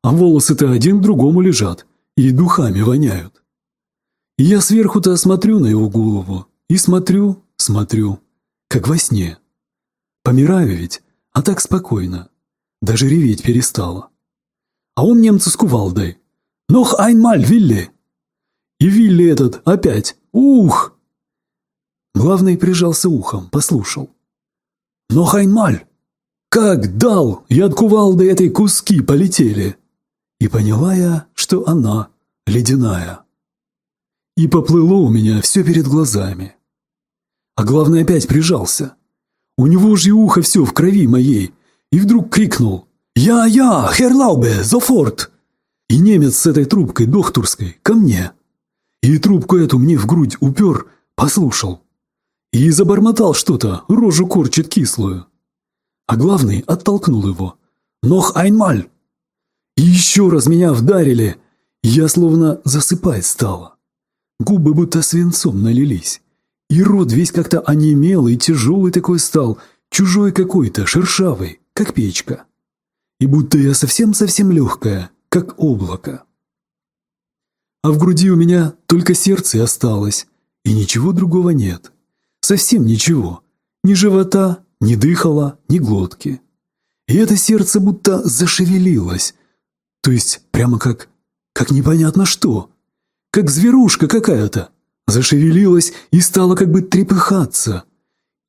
А волосы-то один к другому лежат и духами воняют. Я сверху-то смотрю на его голову. И смотрю, смотрю, как во сне. Помираю ведь, а так спокойно. Даже реветь перестала. А он немцу с кувалдой. «Нох айнмаль, Вилли!» И Вилли этот опять «Ух!» Главный прижался ухом, послушал. «Нох айнмаль!» Как дал! И от кувалды этой куски полетели. И поняла я, что она ледяная. И поплыло у меня все перед глазами. А главное опять прижался. У него же ухо все в крови моей. И вдруг крикнул «Я-я, Херлаубе, Зофорт!» И немец с этой трубкой докторской ко мне. И трубку эту мне в грудь упер, послушал. И забормотал что-то, рожу корчит кислую. А главный оттолкнул его. «Нох айнмаль!» И еще раз меня вдарили. Я словно засыпать стала. Губы будто свинцом налились. И рот весь как-то онемелый, тяжелый такой стал, чужой какой-то, шершавый, как печка. И будто я совсем-совсем легкая, как облако. А в груди у меня только сердце осталось, и ничего другого нет. Совсем ничего. Ни живота, ни дыхала, ни глотки. И это сердце будто зашевелилось, то есть прямо как... как непонятно что как зверушка какая-то. Зашевелилась и стала как бы трепыхаться.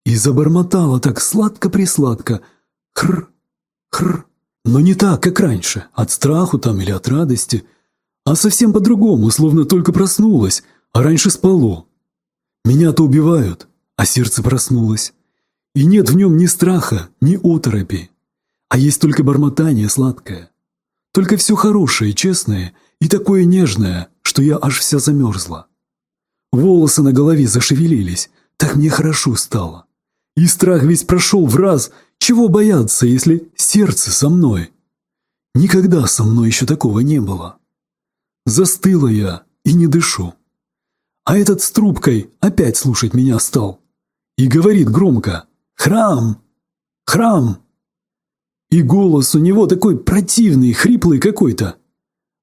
И забормотала так сладко-присладко. Хр, хр. Но не так, как раньше, от страху там или от радости, а совсем по-другому, словно только проснулась, а раньше спало. Меня-то убивают, а сердце проснулось. И нет в нем ни страха, ни оторопи, а есть только бормотание сладкое. Только все хорошее, честное и такое нежное, что я аж вся замерзла. Волосы на голове зашевелились, так мне хорошо стало. И страх весь прошел в раз, чего бояться, если сердце со мной? Никогда со мной еще такого не было. Застыла я и не дышу. А этот с трубкой опять слушать меня стал. И говорит громко «Храм! Храм!» И голос у него такой противный, хриплый какой-то.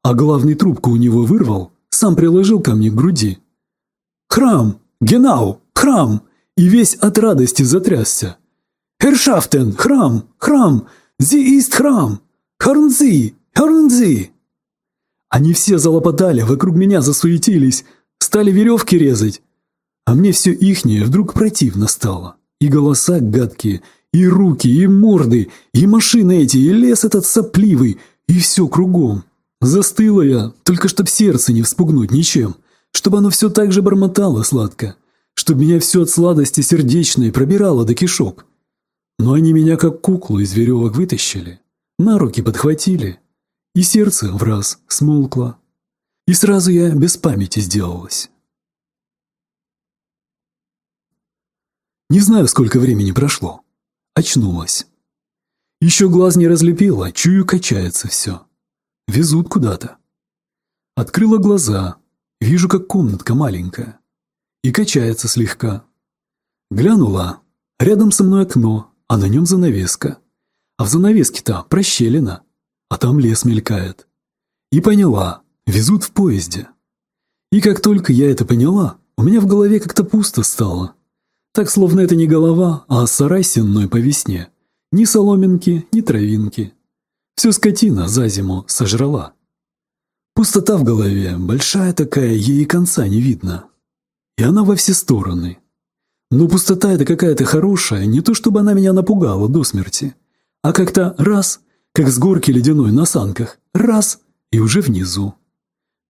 А главный трубку у него вырвал сам приложил ко мне к груди. «Храм! Генау! Храм!» И весь от радости затрясся. «Хершафтен! Храм! Храм! Зи ист храм! Харнзи! Харнзи!» Они все залопотали, вокруг меня засуетились, стали веревки резать. А мне все ихнее вдруг противно стало. И голоса гадкие, и руки, и морды, и машины эти, и лес этот сопливый, и все кругом. Застыла я, только чтоб сердце не вспугнуть ничем, чтобы оно все так же бормотало сладко, чтобы меня все от сладости сердечной пробирало до кишок. Но они меня как куклу из веревок вытащили, на руки подхватили, и сердце в раз смолкло. И сразу я без памяти сделалась. Не знаю, сколько времени прошло. Очнулась. Еще глаз не разлепила, чую, качается все. Везут куда-то. Открыла глаза. Вижу, как комнатка маленькая. и качается слегка. Глянула. Рядом со мной окно, а на нем занавеска. А в занавеске-то прощелина, а там лес мелькает. И поняла, везут в поезде. И как только я это поняла, у меня в голове как-то пусто стало. Так, словно это не голова, а сарай сенной по весне. Ни соломинки, ни травинки. Всю скотина за зиму сожрала. Пустота в голове, большая такая, ей конца не видно. И она во все стороны. Но пустота это какая-то хорошая, не то чтобы она меня напугала до смерти, а как-то раз, как с горки ледяной на санках, раз, и уже внизу.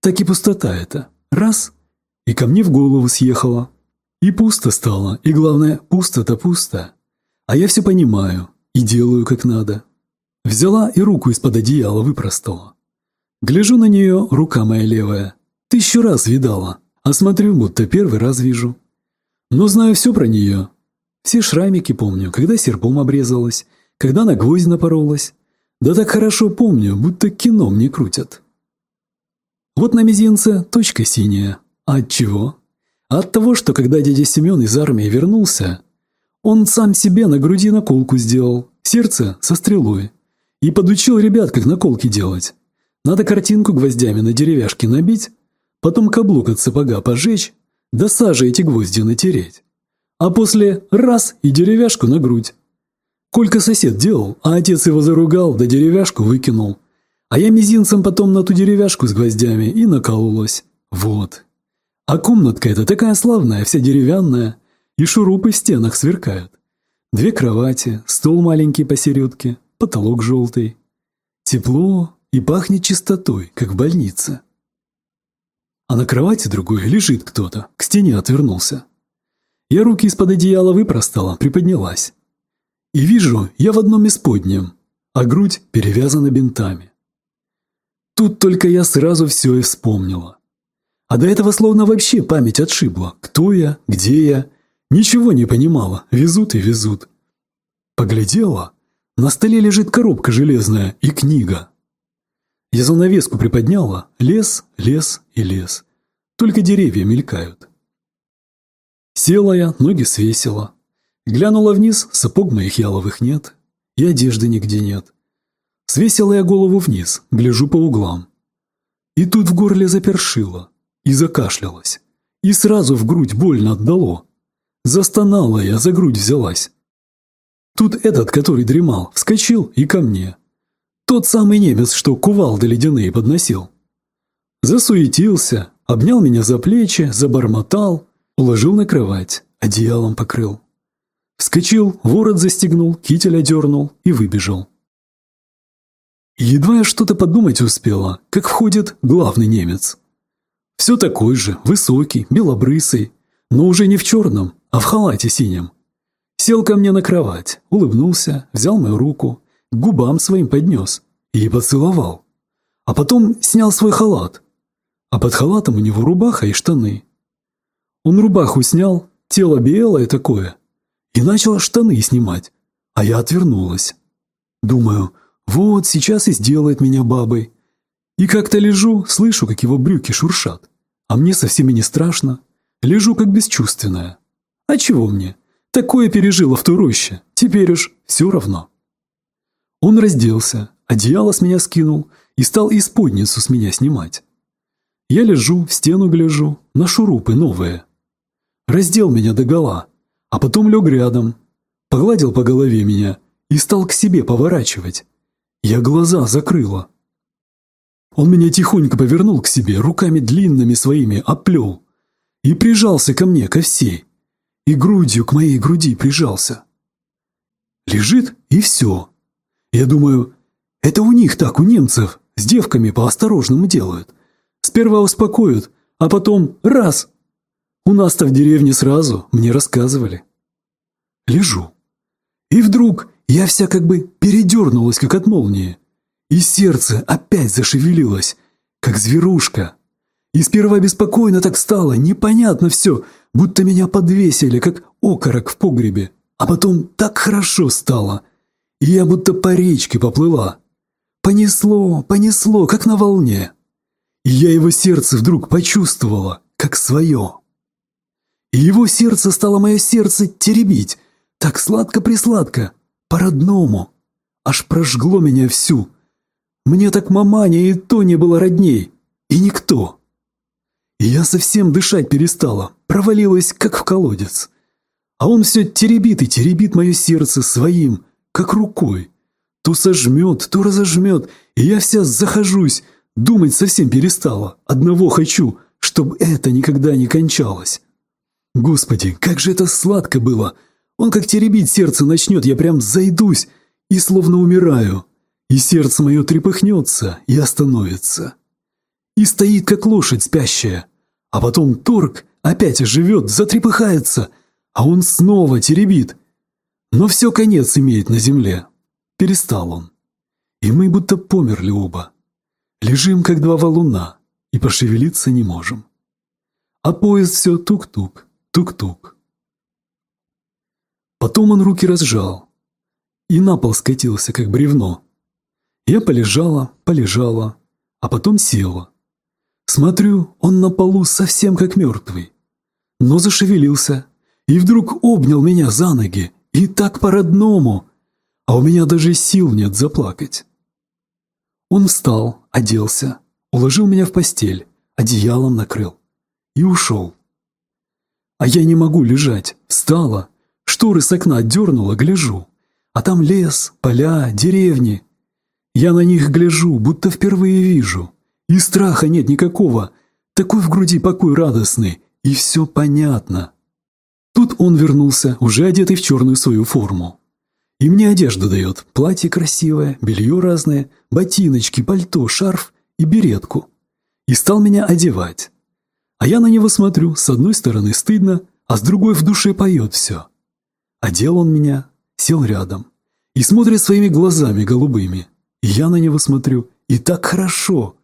Так и пустота это, раз, и ко мне в голову съехала. И пусто стало, и главное, пусто-то пусто. А я все понимаю и делаю как надо. Взяла и руку из-под одеяла выпростала. Гляжу на нее, рука моя левая. Тысячу раз видала, а смотрю, будто первый раз вижу. Но знаю все про нее. Все шрамики помню, когда серпом обрезалась, когда на гвоздь напоролась. Да так хорошо помню, будто кино мне крутят. Вот на мизинце точка синяя. А от чего? От того, что когда дядя Семен из армии вернулся, он сам себе на груди наколку сделал, сердце со стрелой, и подучил ребят, как наколки делать. Надо картинку гвоздями на деревяшке набить, потом каблук от сапога пожечь, да сажей эти гвозди натереть. А после раз и деревяшку на грудь. Колька сосед делал, а отец его заругал, да деревяшку выкинул. А я мизинцем потом на ту деревяшку с гвоздями и накололась. Вот. А комнатка эта такая славная, вся деревянная, и шурупы в стенах сверкают. Две кровати, стол маленький посередке, потолок желтый. Тепло, и пахнет чистотой, как в больнице. А на кровати другой лежит кто-то, к стене отвернулся. Я руки из-под одеяла выпростала, приподнялась. И вижу, я в одном исподнем, а грудь перевязана бинтами. Тут только я сразу все и вспомнила. А до этого словно вообще память отшибла. Кто я, где я? Ничего не понимала, везут и везут. Поглядела, на столе лежит коробка железная и книга. Я занавеску приподняла. Лес, лес и лес. Только деревья мелькают. Села я, ноги свесила. Глянула вниз, сапог моих яловых нет. И одежды нигде нет. Свесила я голову вниз, гляжу по углам. И тут в горле запершило. И закашлялась. И сразу в грудь больно отдало. Застонала я, за грудь взялась. Тут этот, который дремал, вскочил и ко мне. Тот самый немец, что кувалды ледяные подносил. Засуетился, обнял меня за плечи, забормотал, уложил на кровать, одеялом покрыл. Вскочил, ворот застегнул, китель одернул и выбежал. Едва я что-то подумать успела, как входит главный немец. Все такой же, высокий, белобрысый, но уже не в черном, а в халате синем. Сел ко мне на кровать, улыбнулся, взял мою руку, к губам своим поднес и поцеловал. А потом снял свой халат. А под халатом у него рубаха и штаны. Он рубаху снял, тело белое такое, и начал штаны снимать, а я отвернулась. Думаю, вот сейчас и сделает меня бабой. И как-то лежу, слышу, как его брюки шуршат. А мне совсем и не страшно. Лежу как бесчувственная. А чего мне? Такое пережила в той роще. Теперь уж все равно. Он разделся, одеяло с меня скинул и стал исподницу с меня снимать. Я лежу, в стену гляжу, на шурупы новые. Раздел меня догола, а потом лег рядом, погладил по голове меня и стал к себе поворачивать. Я глаза закрыла. Он меня тихонько повернул к себе, руками длинными своими оплел и прижался ко мне, ко всей, и грудью к моей груди прижался. Лежит и все. Я думаю, это у них так, у немцев, с девками по-осторожному делают. Сперва успокоят, а потом раз. У нас-то в деревне сразу, мне рассказывали. Лежу. И вдруг я вся как бы передернулась, как от молнии. И сердце опять зашевелилось, как зверушка. И сперва беспокойно так стало, непонятно все, будто меня подвесили, как окорок в погребе. А потом так хорошо стало – и я будто по речке поплыла. Понесло, понесло, как на волне. И я его сердце вдруг почувствовала, как свое. И его сердце стало мое сердце теребить. Так сладко-присладко, по-родному. Аж прожгло меня всю. Мне так маманя и то не было родней. И никто. Я совсем дышать перестала, провалилась, как в колодец. А он все теребит и теребит мое сердце своим, как рукой. То сожмет, то разожмет, и я вся захожусь, думать совсем перестала. Одного хочу, чтобы это никогда не кончалось. Господи, как же это сладко было! Он как теребить сердце начнет, я прям зайдусь и словно умираю. И сердце мое трепыхнется и остановится. И стоит, как лошадь спящая. А потом торг опять оживет, затрепыхается, а он снова теребит. Но все конец имеет на земле. Перестал он. И мы будто померли оба. Лежим, как два валуна, и пошевелиться не можем. А поезд все тук-тук, тук-тук. Потом он руки разжал и на пол скатился, как бревно. Я полежала, полежала, а потом села. Смотрю, он на полу совсем как мертвый. Но зашевелился и вдруг обнял меня за ноги, и так по-родному, а у меня даже сил нет заплакать. Он встал, оделся, уложил меня в постель, одеялом накрыл и ушел. А я не могу лежать, встала, шторы с окна отдернула, гляжу, а там лес, поля, деревни. Я на них гляжу, будто впервые вижу, и страха нет никакого, такой в груди покой радостный, и все понятно. Тут он вернулся, уже одетый в черную свою форму. И мне одежду дает, платье красивое, белье разное, ботиночки, пальто, шарф и беретку. И стал меня одевать. А я на него смотрю, с одной стороны стыдно, а с другой в душе поет все. Одел он меня, сел рядом и смотрит своими глазами голубыми. И я на него смотрю, и так хорошо.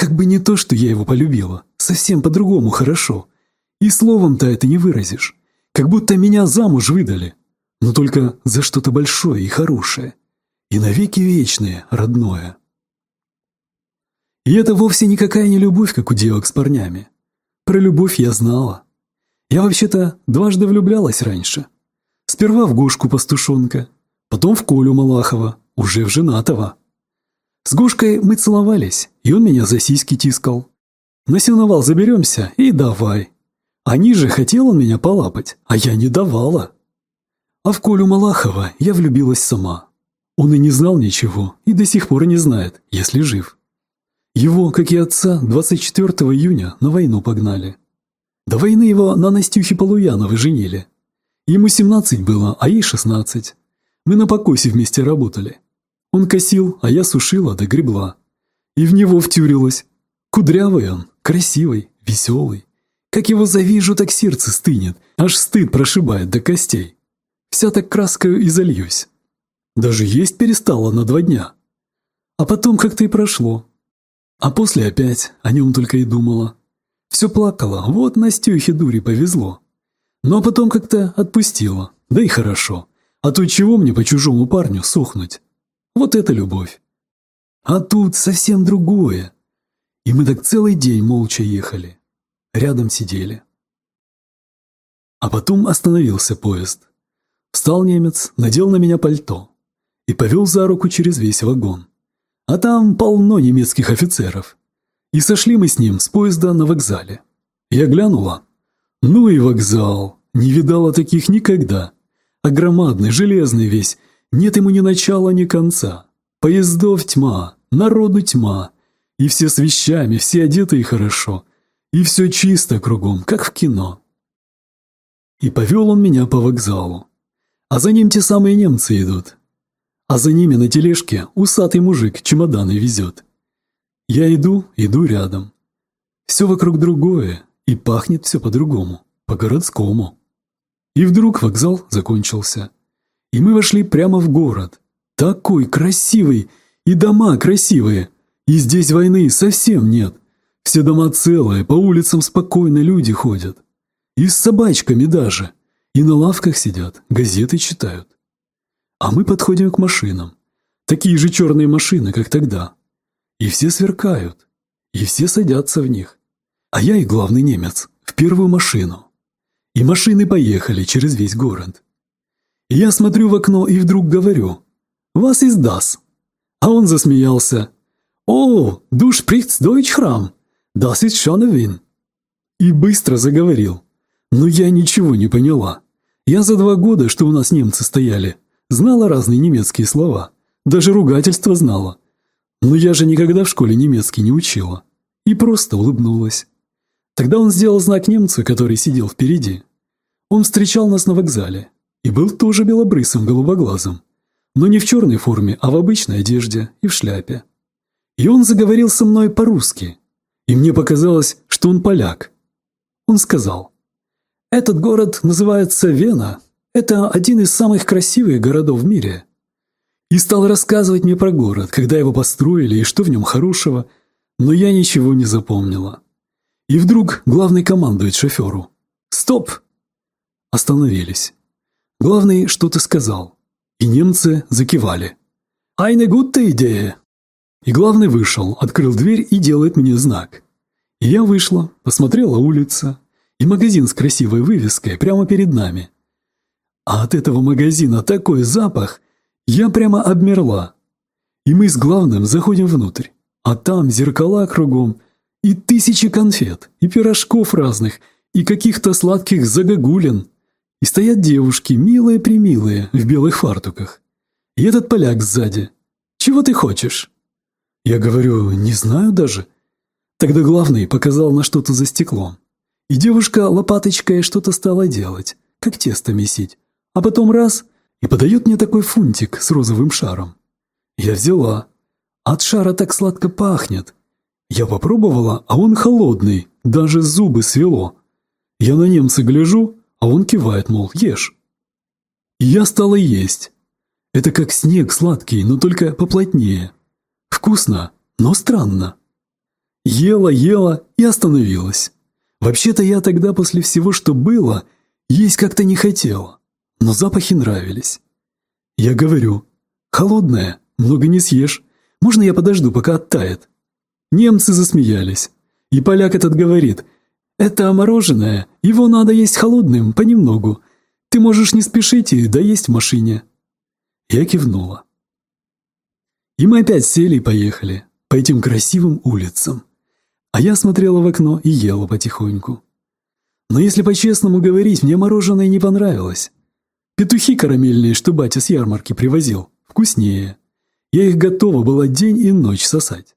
Как бы не то, что я его полюбила, совсем по-другому хорошо. И словом-то это не выразишь. Как будто меня замуж выдали. Но только за что-то большое и хорошее. И навеки вечное, родное. И это вовсе никакая не любовь, как у девок с парнями. Про любовь я знала. Я вообще-то дважды влюблялась раньше. Сперва в Гошку-пастушонка, потом в Колю Малахова, уже в женатого. С Гошкой мы целовались, и он меня за сиськи тискал. На сеновал заберемся и давай. А ниже хотел он меня полапать, а я не давала. А в Колю Малахова я влюбилась сама. Он и не знал ничего, и до сих пор не знает, если жив. Его, как и отца, 24 июня на войну погнали. До войны его на Настюхе Полуяновой женили. Ему 17 было, а ей 16. Мы на покосе вместе работали. Он косил, а я сушила да гребла. И в него втюрилась. Кудрявый он, красивый, веселый. Как его завижу, так сердце стынет, аж стыд прошибает до костей. Вся так краскою и зальюсь. Даже есть перестала на два дня. А потом как-то и прошло. А после опять о нем только и думала. Все плакала, вот Настюхе дури повезло. Но потом как-то отпустила, да и хорошо. А то чего мне по чужому парню сохнуть? Вот это любовь. А тут совсем другое. И мы так целый день молча ехали. Рядом сидели. А потом остановился поезд. Встал немец, надел на меня пальто и повел за руку через весь вагон. А там полно немецких офицеров. И сошли мы с ним с поезда на вокзале. Я глянула. Ну и вокзал. Не видала таких никогда. А громадный, железный весь. Нет ему ни начала, ни конца. Поездов тьма, народу тьма. И все с вещами, все одеты и хорошо. И все чисто кругом, как в кино. И повел он меня по вокзалу. А за ним те самые немцы идут. А за ними на тележке усатый мужик чемоданы везет. Я иду, иду рядом. Все вокруг другое, и пахнет все по-другому, по-городскому. И вдруг вокзал закончился. И мы вошли прямо в город. Такой красивый, и дома красивые. И здесь войны совсем нет. Все дома целые, по улицам спокойно люди ходят. И с собачками даже. И на лавках сидят, газеты читают. А мы подходим к машинам. Такие же черные машины, как тогда. И все сверкают. И все садятся в них. А я и главный немец в первую машину. И машины поехали через весь город. Я смотрю в окно и вдруг говорю «Вас издас». А он засмеялся «О, du sprichst Deutsch храм, das ist schon ein И быстро заговорил. Но я ничего не поняла. Я за два года, что у нас немцы стояли, знала разные немецкие слова. Даже ругательства знала. Но я же никогда в школе немецкий не учила. И просто улыбнулась. Тогда он сделал знак немца, который сидел впереди. Он встречал нас на вокзале. И был тоже белобрысым голубоглазым. Но не в черной форме, а в обычной одежде и в шляпе. И он заговорил со мной по-русски. И мне показалось, что он поляк. Он сказал, «Этот город называется Вена. Это один из самых красивых городов в мире и стал рассказывать мне про город, когда его построили и что в нем хорошего, но я ничего не запомнила. И вдруг главный командует шоферу. «Стоп!» Остановились. Главный что-то сказал, и немцы закивали. «Айне гутта идея!» И главный вышел, открыл дверь и делает мне знак. И я вышла, посмотрела улица, и магазин с красивой вывеской прямо перед нами. А от этого магазина такой запах – я прямо обмерла. И мы с главным заходим внутрь. А там зеркала кругом, и тысячи конфет, и пирожков разных, и каких-то сладких загогулин. И стоят девушки, милые-примилые, в белых фартуках. И этот поляк сзади. «Чего ты хочешь?» Я говорю, не знаю даже. Тогда главный показал на что-то за стеклом. И девушка лопаточкой что-то стала делать, как тесто месить. А потом раз и подает мне такой фунтик с розовым шаром. Я взяла. От шара так сладко пахнет. Я попробовала, а он холодный, даже зубы свело. Я на немца гляжу, а он кивает, мол, ешь. Я стала есть. Это как снег сладкий, но только поплотнее. Вкусно, но странно. Ела, ела и остановилась. Вообще-то я тогда после всего, что было, есть как-то не хотела но запахи нравились. Я говорю, холодное, много не съешь, можно я подожду, пока оттает? Немцы засмеялись. И поляк этот говорит, это мороженое, его надо есть холодным, понемногу. Ты можешь не спешить и доесть в машине. Я кивнула. И мы опять сели и поехали по этим красивым улицам. А я смотрела в окно и ела потихоньку. Но если по-честному говорить, мне мороженое не понравилось. Петухи карамельные, что батя с ярмарки привозил, вкуснее. Я их готова была день и ночь сосать.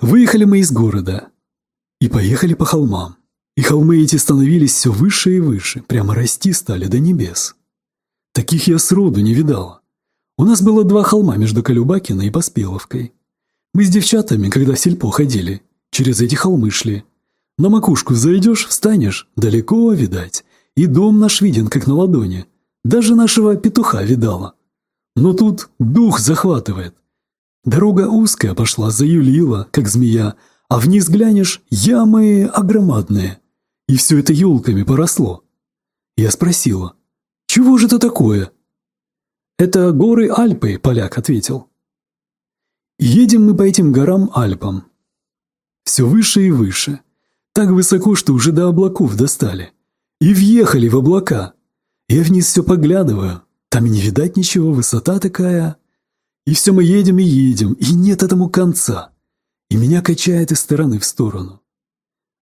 Выехали мы из города и поехали по холмам. И холмы эти становились все выше и выше, прямо расти стали до небес. Таких я сроду не видала. У нас было два холма между Колюбакиной и Поспеловкой. Мы с девчатами, когда в сельпо ходили, через эти холмы шли. На макушку зайдешь, встанешь, далеко видать, и дом наш виден, как на ладони – даже нашего петуха видала. Но тут дух захватывает. Дорога узкая пошла, заюлила, как змея, а вниз глянешь – ямы огромадные. И все это елками поросло. Я спросила, чего же это такое? «Это горы Альпы», – поляк ответил. Едем мы по этим горам Альпам. Все выше и выше. Так высоко, что уже до облаков достали. И въехали в облака. Я вниз все поглядываю, там и не видать ничего, высота такая. И все мы едем и едем, и нет этому конца. И меня качает из стороны в сторону.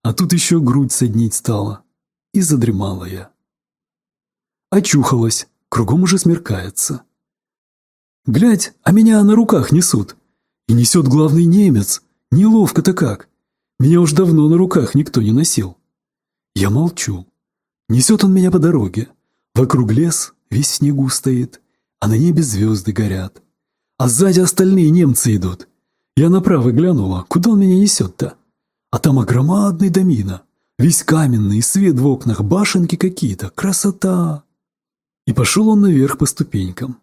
А тут еще грудь соднить стала. И задремала я. Очухалась, кругом уже смеркается. Глядь, а меня на руках несут. И несет главный немец. Неловко-то как. Меня уж давно на руках никто не носил. Я молчу. Несет он меня по дороге. Вокруг лес весь в снегу стоит, а на небе звезды горят. А сзади остальные немцы идут. Я направо глянула, куда он меня несет-то? А там огромадный домина, весь каменный, свет в окнах, башенки какие-то, красота. И пошел он наверх по ступенькам,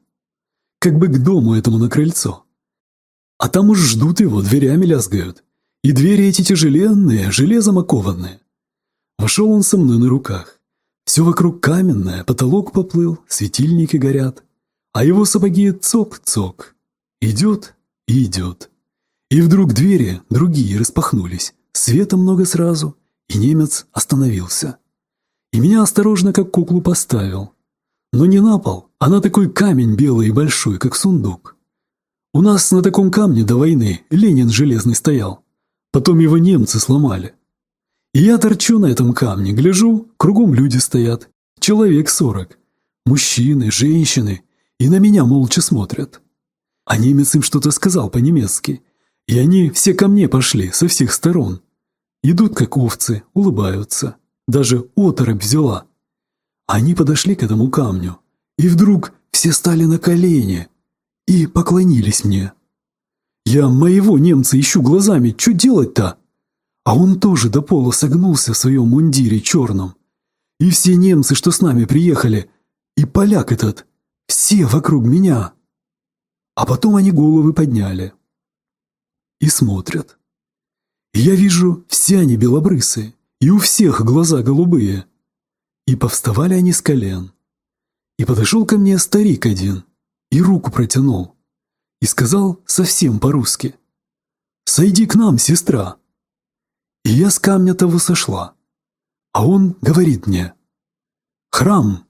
как бы к дому этому на крыльцо. А там уж ждут его, дверями лязгают. И двери эти тяжеленные, железом окованные. Вошел он со мной на руках. Все вокруг каменное, потолок поплыл, светильники горят. А его сапоги цок-цок. Идет и идет. И вдруг двери другие распахнулись. Света много сразу, и немец остановился. и меня осторожно как куклу поставил. Но не на пол, а на такой камень белый и большой, как сундук. У нас на таком камне до войны Ленин железный стоял. Потом его немцы сломали. И я торчу на этом камне, гляжу, кругом люди стоят. Человек сорок. Мужчины, женщины. И на меня молча смотрят. А немец им что-то сказал по-немецки. И они все ко мне пошли, со всех сторон. Идут как овцы, улыбаются. Даже оторопь взяла. Они подошли к этому камню. И вдруг все стали на колени и поклонились мне. Я моего немца ищу глазами, что делать-то? А он тоже до пола согнулся в своем мундире черном. И все немцы, что с нами приехали, и поляк этот, все вокруг меня. А потом они головы подняли и смотрят. Я вижу, все они белобрысые, и у всех глаза голубые. И повставали они с колен. И подошел ко мне старик один, и руку протянул, и сказал совсем по-русски. «Сойди к нам, сестра». И я с камня того сошла. А он говорит мне, «Храм,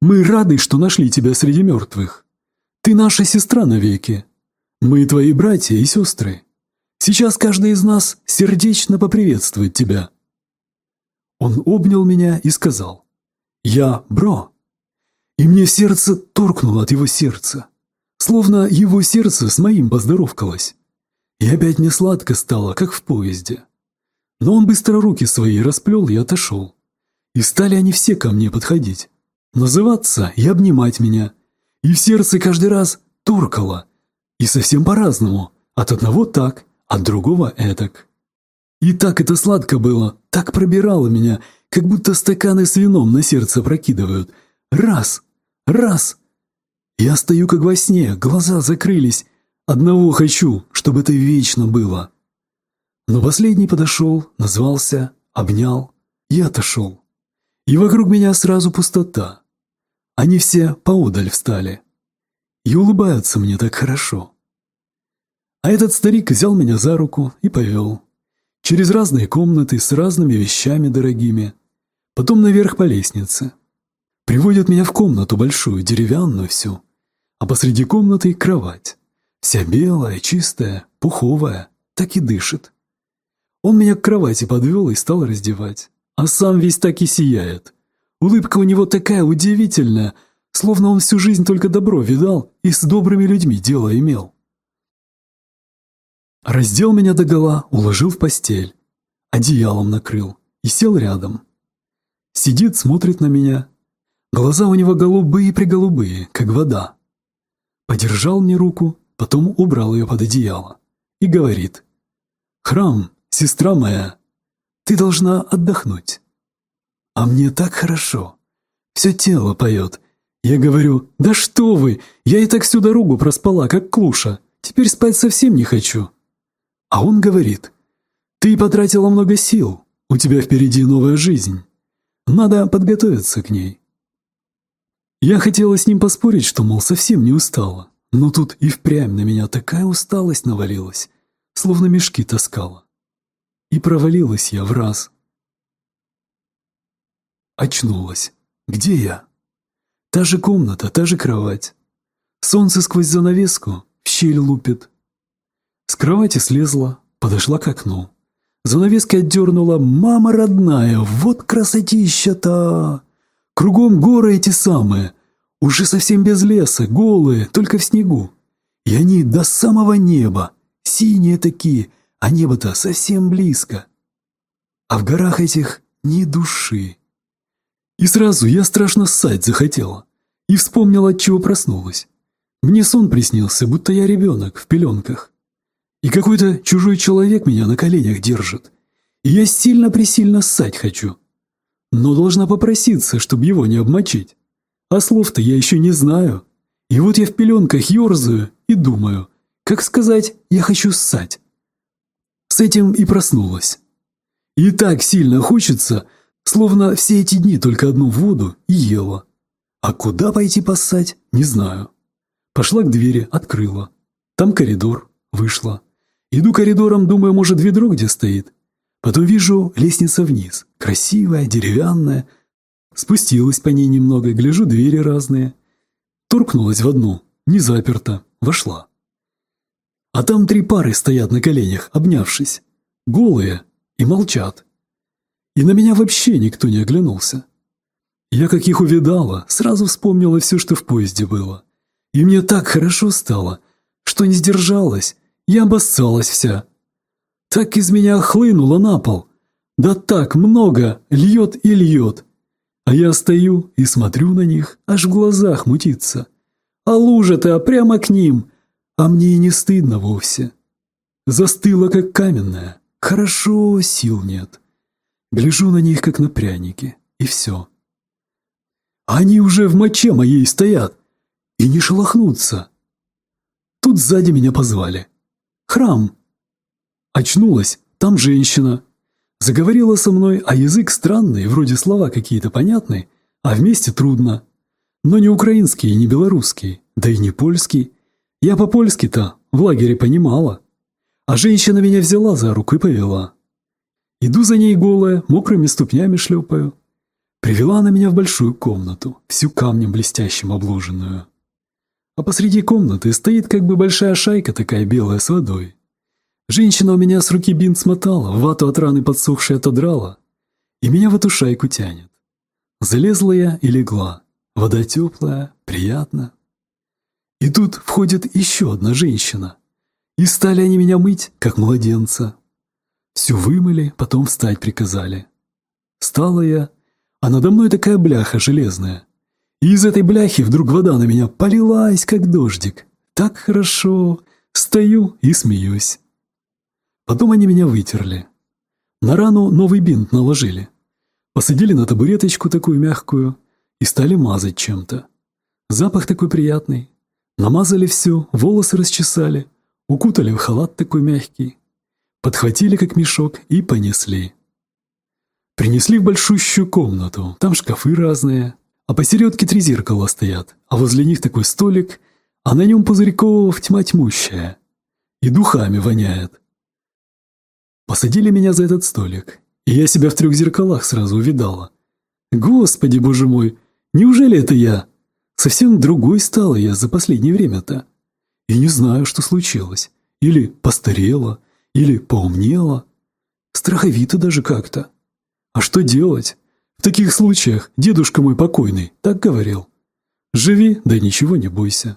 мы рады, что нашли тебя среди мертвых. Ты наша сестра навеки. Мы твои братья и сестры. Сейчас каждый из нас сердечно поприветствует тебя». Он обнял меня и сказал, «Я бро». И мне сердце торкнуло от его сердца, словно его сердце с моим поздоровкалось. И опять мне сладко стало, как в поезде. Но он быстро руки свои расплел и отошел. И стали они все ко мне подходить называться и обнимать меня. И в сердце каждый раз торкало. И совсем по-разному. От одного так, от другого этак. И так это сладко было, так пробирало меня, как будто стаканы с вином на сердце прокидывают. Раз, раз. Я стою как во сне, глаза закрылись. Одного хочу, чтобы это вечно было. Но последний подошел, назвался, обнял и отошел. И вокруг меня сразу пустота. Они все поодаль встали. И улыбаются мне так хорошо. А этот старик взял меня за руку и повел. Через разные комнаты с разными вещами дорогими. Потом наверх по лестнице. Приводит меня в комнату большую, деревянную всю. А посреди комнаты кровать. Вся белая, чистая, пуховая, так и дышит. Он меня к кровати подвел и стал раздевать. А сам весь так и сияет. Улыбка у него такая удивительная, словно он всю жизнь только добро видал и с добрыми людьми дело имел. Раздел меня догола, уложил в постель, одеялом накрыл и сел рядом. Сидит, смотрит на меня. Глаза у него голубые-преголубые, как вода. Подержал мне руку, потом убрал ее под одеяло и говорит. «Храм, сестра моя, ты должна отдохнуть. А мне так хорошо. Все тело поет. Я говорю, да что вы, я и так всю дорогу проспала, как клуша. Теперь спать совсем не хочу. А он говорит, ты потратила много сил, у тебя впереди новая жизнь. Надо подготовиться к ней. Я хотела с ним поспорить, что, мол, совсем не устала. Но тут и впрямь на меня такая усталость навалилась, словно мешки таскала. И провалилась я в раз. Очнулась. Где я? Та же комната, та же кровать. Солнце сквозь занавеску в щель лупит. С кровати слезла, подошла к окну. Занавеска отдернула «Мама родная, вот красотища-то!» Кругом горы эти самые, уже совсем без леса, голые, только в снегу. И они до самого неба, синие такие, а небо-то совсем близко. А в горах этих ни души. И сразу я страшно ссать захотела. И вспомнила, от чего проснулась. Мне сон приснился, будто я ребенок в пеленках. И какой-то чужой человек меня на коленях держит. И я сильно-пресильно ссать хочу. Но должна попроситься, чтобы его не обмочить. А слов-то я еще не знаю. И вот я в пеленках ерзаю и думаю, как сказать «я хочу ссать». С этим и проснулась. И так сильно хочется, Словно все эти дни только одну воду и ела. А куда пойти поссать, не знаю. Пошла к двери, открыла. Там коридор, вышла. Иду коридором, думаю, может, ведро где стоит. Потом вижу лестница вниз, красивая, деревянная, Спустилась по ней немного, гляжу, двери разные. Торкнулась в одну, не заперта, вошла. А там три пары стоят на коленях, обнявшись, голые и молчат. И на меня вообще никто не оглянулся. Я как их увидала, сразу вспомнила все, что в поезде было. И мне так хорошо стало, что не сдержалась, я обоссалась вся. Так из меня хлынуло на пол. Да так много, льет и льет. А я стою и смотрю на них, аж в глазах мутится. А лужа-то прямо к ним, а мне и не стыдно вовсе. Застыла, как каменная. Хорошо, сил нет. Гляжу на них, как на пряники, и все. Они уже в моче моей стоят и не шелохнутся. Тут сзади меня позвали. Храм. Очнулась, там женщина. Заговорила со мной, а язык странный, вроде слова какие-то понятные, а вместе трудно. Но не украинский и не белорусский, да и не польский. Я по-польски-то в лагере понимала. А женщина меня взяла за руку и повела. Иду за ней голая, мокрыми ступнями шлепаю. Привела она меня в большую комнату, всю камнем блестящим обложенную. А посреди комнаты стоит как бы большая шайка такая белая с водой. Женщина у меня с руки бинт смотала, вату от раны подсохшей отодрала, и меня в эту шайку тянет. Залезла я и легла. Вода теплая, приятно. И тут входит еще одна женщина. И стали они меня мыть, как младенца. Все вымыли, потом встать приказали. Стала я, а надо мной такая бляха железная. Из этой бляхи вдруг вода на меня полилась, как дождик. Так хорошо. Стою и смеюсь. Потом они меня вытерли. На рану новый бинт наложили. Посадили на табуреточку такую мягкую и стали мазать чем-то. Запах такой приятный. Намазали все, волосы расчесали, укутали в халат такой мягкий. Подхватили как мешок и понесли. Принесли в большущую комнату, там шкафы разные, а посередке три зеркала стоят, а возле них такой столик, а на нем пузырьков тьма тьмущая. И духами воняет. Посадили меня за этот столик, и я себя в трех зеркалах сразу увидала. Господи, боже мой, неужели это я? Совсем другой стала я за последнее время-то. И не знаю, что случилось. Или постарела, или поумнела. Страховито даже как-то. А что делать? В таких случаях дедушка мой покойный так говорил. Живи, да ничего не бойся.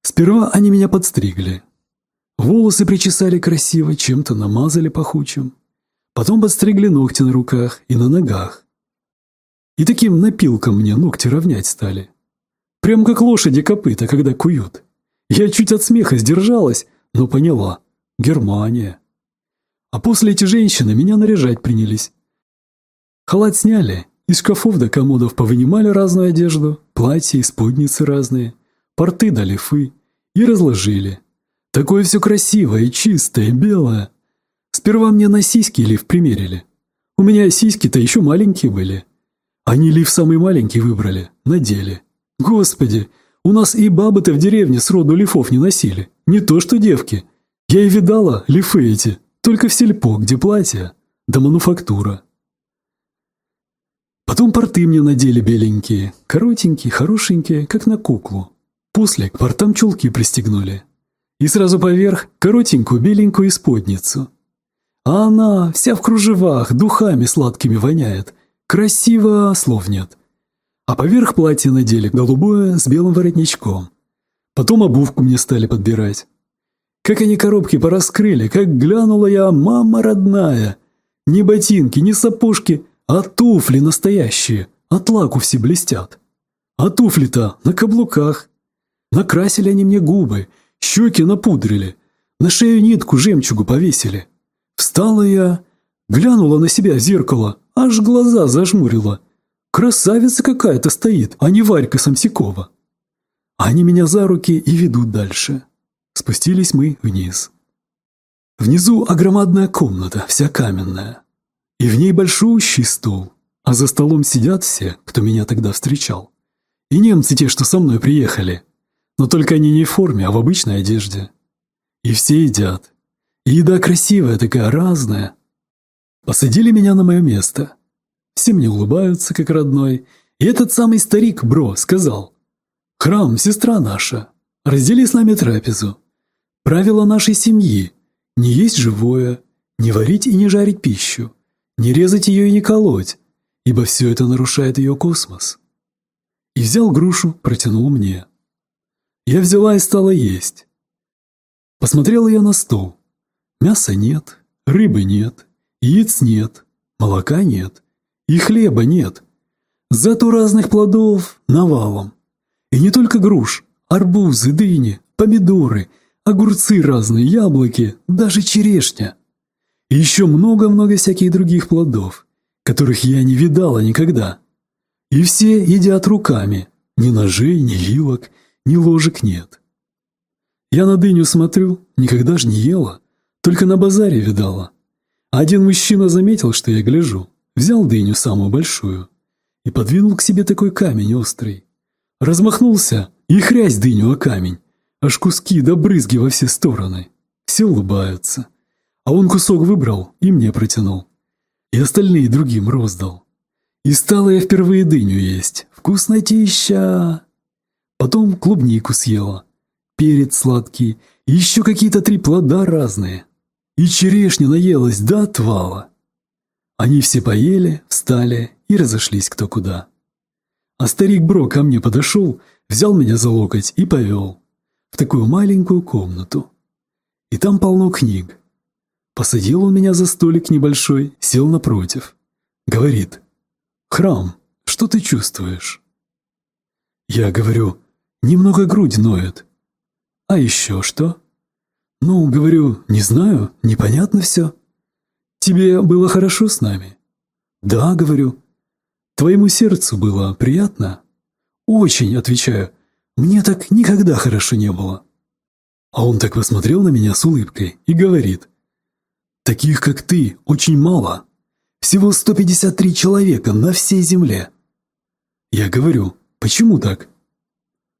Сперва они меня подстригли. Волосы причесали красиво, чем-то намазали пахучим. Потом подстригли ногти на руках и на ногах. И таким напилком мне ногти равнять стали. Прям как лошади копыта, когда куют. Я чуть от смеха сдержалась, но поняла. Германия. А после эти женщины меня наряжать принялись. Халат сняли, из шкафов до комодов повынимали разную одежду, платья и сподницы разные, порты до лифы и разложили. Такое все красивое, чистое, белое. Сперва мне на сиськи лиф примерили. У меня сиськи-то еще маленькие были. Они лиф самый маленький выбрали, надели. Господи, у нас и бабы-то в деревне с роду лифов не носили. Не то что девки. Я и видала лифы эти, только в сельпо, где платья, да мануфактура. Потом порты мне надели беленькие, коротенькие, хорошенькие, как на куклу. После к портам чулки пристегнули. И сразу поверх коротенькую беленькую исподницу. А она вся в кружевах, духами сладкими воняет. Красиво, слов нет. А поверх платья надели голубое с белым воротничком. Потом обувку мне стали подбирать. Как они коробки пораскрыли, как глянула я, мама родная. Ни ботинки, ни сапожки, а туфли настоящие, от лаку все блестят. А туфли-то на каблуках. Накрасили они мне губы, щеки напудрили, на шею нитку жемчугу повесили. Встала я, глянула на себя в зеркало, аж глаза зажмурила. Красавица какая-то стоит, а не Варька Самсикова. Они меня за руки и ведут дальше. Спустились мы вниз. Внизу огромадная комната, вся каменная. И в ней большущий стол, а за столом сидят все, кто меня тогда встречал. И немцы те, что со мной приехали. Но только они не в форме, а в обычной одежде. И все едят. И еда красивая такая, разная. Посадили меня на мое место. все мне улыбаются, как родной. И этот самый старик, бро, сказал, «Храм, сестра наша, раздели с нами трапезу. Правило нашей семьи – не есть живое, не варить и не жарить пищу, не резать ее и не колоть, ибо все это нарушает ее космос». И взял грушу, протянул мне. Я взяла и стала есть. Посмотрела я на стол. Мяса нет, рыбы нет, яиц нет, молока нет и хлеба нет. Зато разных плодов навалом. И не только груш, арбузы, дыни, помидоры, огурцы разные, яблоки, даже черешня. И еще много-много всяких других плодов, которых я не видала никогда. И все едят руками, ни ножей, ни вилок, ни ложек нет. Я на дыню смотрю, никогда ж не ела, только на базаре видала. Один мужчина заметил, что я гляжу, взял дыню самую большую и подвинул к себе такой камень острый. Размахнулся и хрясь дыню о камень, аж куски да брызги во все стороны. Все улыбаются. А он кусок выбрал и мне протянул. И остальные другим роздал. И стала я впервые дыню есть. Вкуснотища! Потом клубнику съела перец сладкий, и еще какие-то три плода разные. И черешня наелась до отвала. Они все поели, встали и разошлись кто куда. А старик Бро ко мне подошел, взял меня за локоть и повел в такую маленькую комнату. И там полно книг. Посадил он меня за столик небольшой, сел напротив. Говорит, «Храм, что ты чувствуешь?» Я говорю, «Немного грудь ноет, а еще что? Ну, говорю, не знаю, непонятно все. Тебе было хорошо с нами? Да, говорю. Твоему сердцу было приятно? Очень, отвечаю. Мне так никогда хорошо не было. А он так посмотрел на меня с улыбкой и говорит. Таких, как ты, очень мало. Всего 153 человека на всей земле. Я говорю, почему так?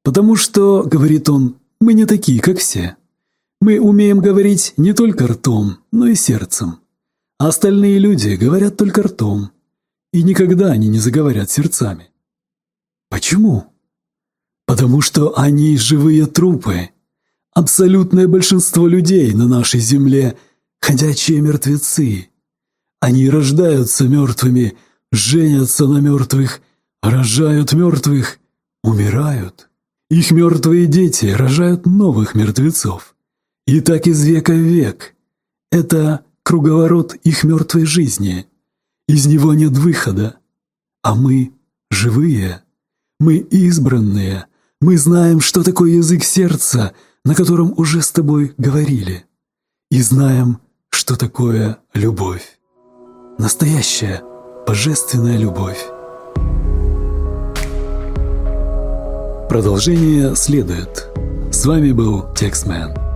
Потому что, говорит он, мы не такие, как все. Мы умеем говорить не только ртом, но и сердцем. А остальные люди говорят только ртом. И никогда они не заговорят сердцами. Почему? Потому что они живые трупы. Абсолютное большинство людей на нашей земле – ходячие мертвецы. Они рождаются мертвыми, женятся на мертвых, рожают мертвых, умирают. Их мертвые дети рожают новых мертвецов. И так из века в век. Это круговорот их мертвой жизни. Из него нет выхода. А мы живые. Мы избранные. Мы знаем, что такое язык сердца, на котором уже с тобой говорили. И знаем, что такое любовь. Настоящая божественная любовь. Продолжение следует. С вами был Текстмен.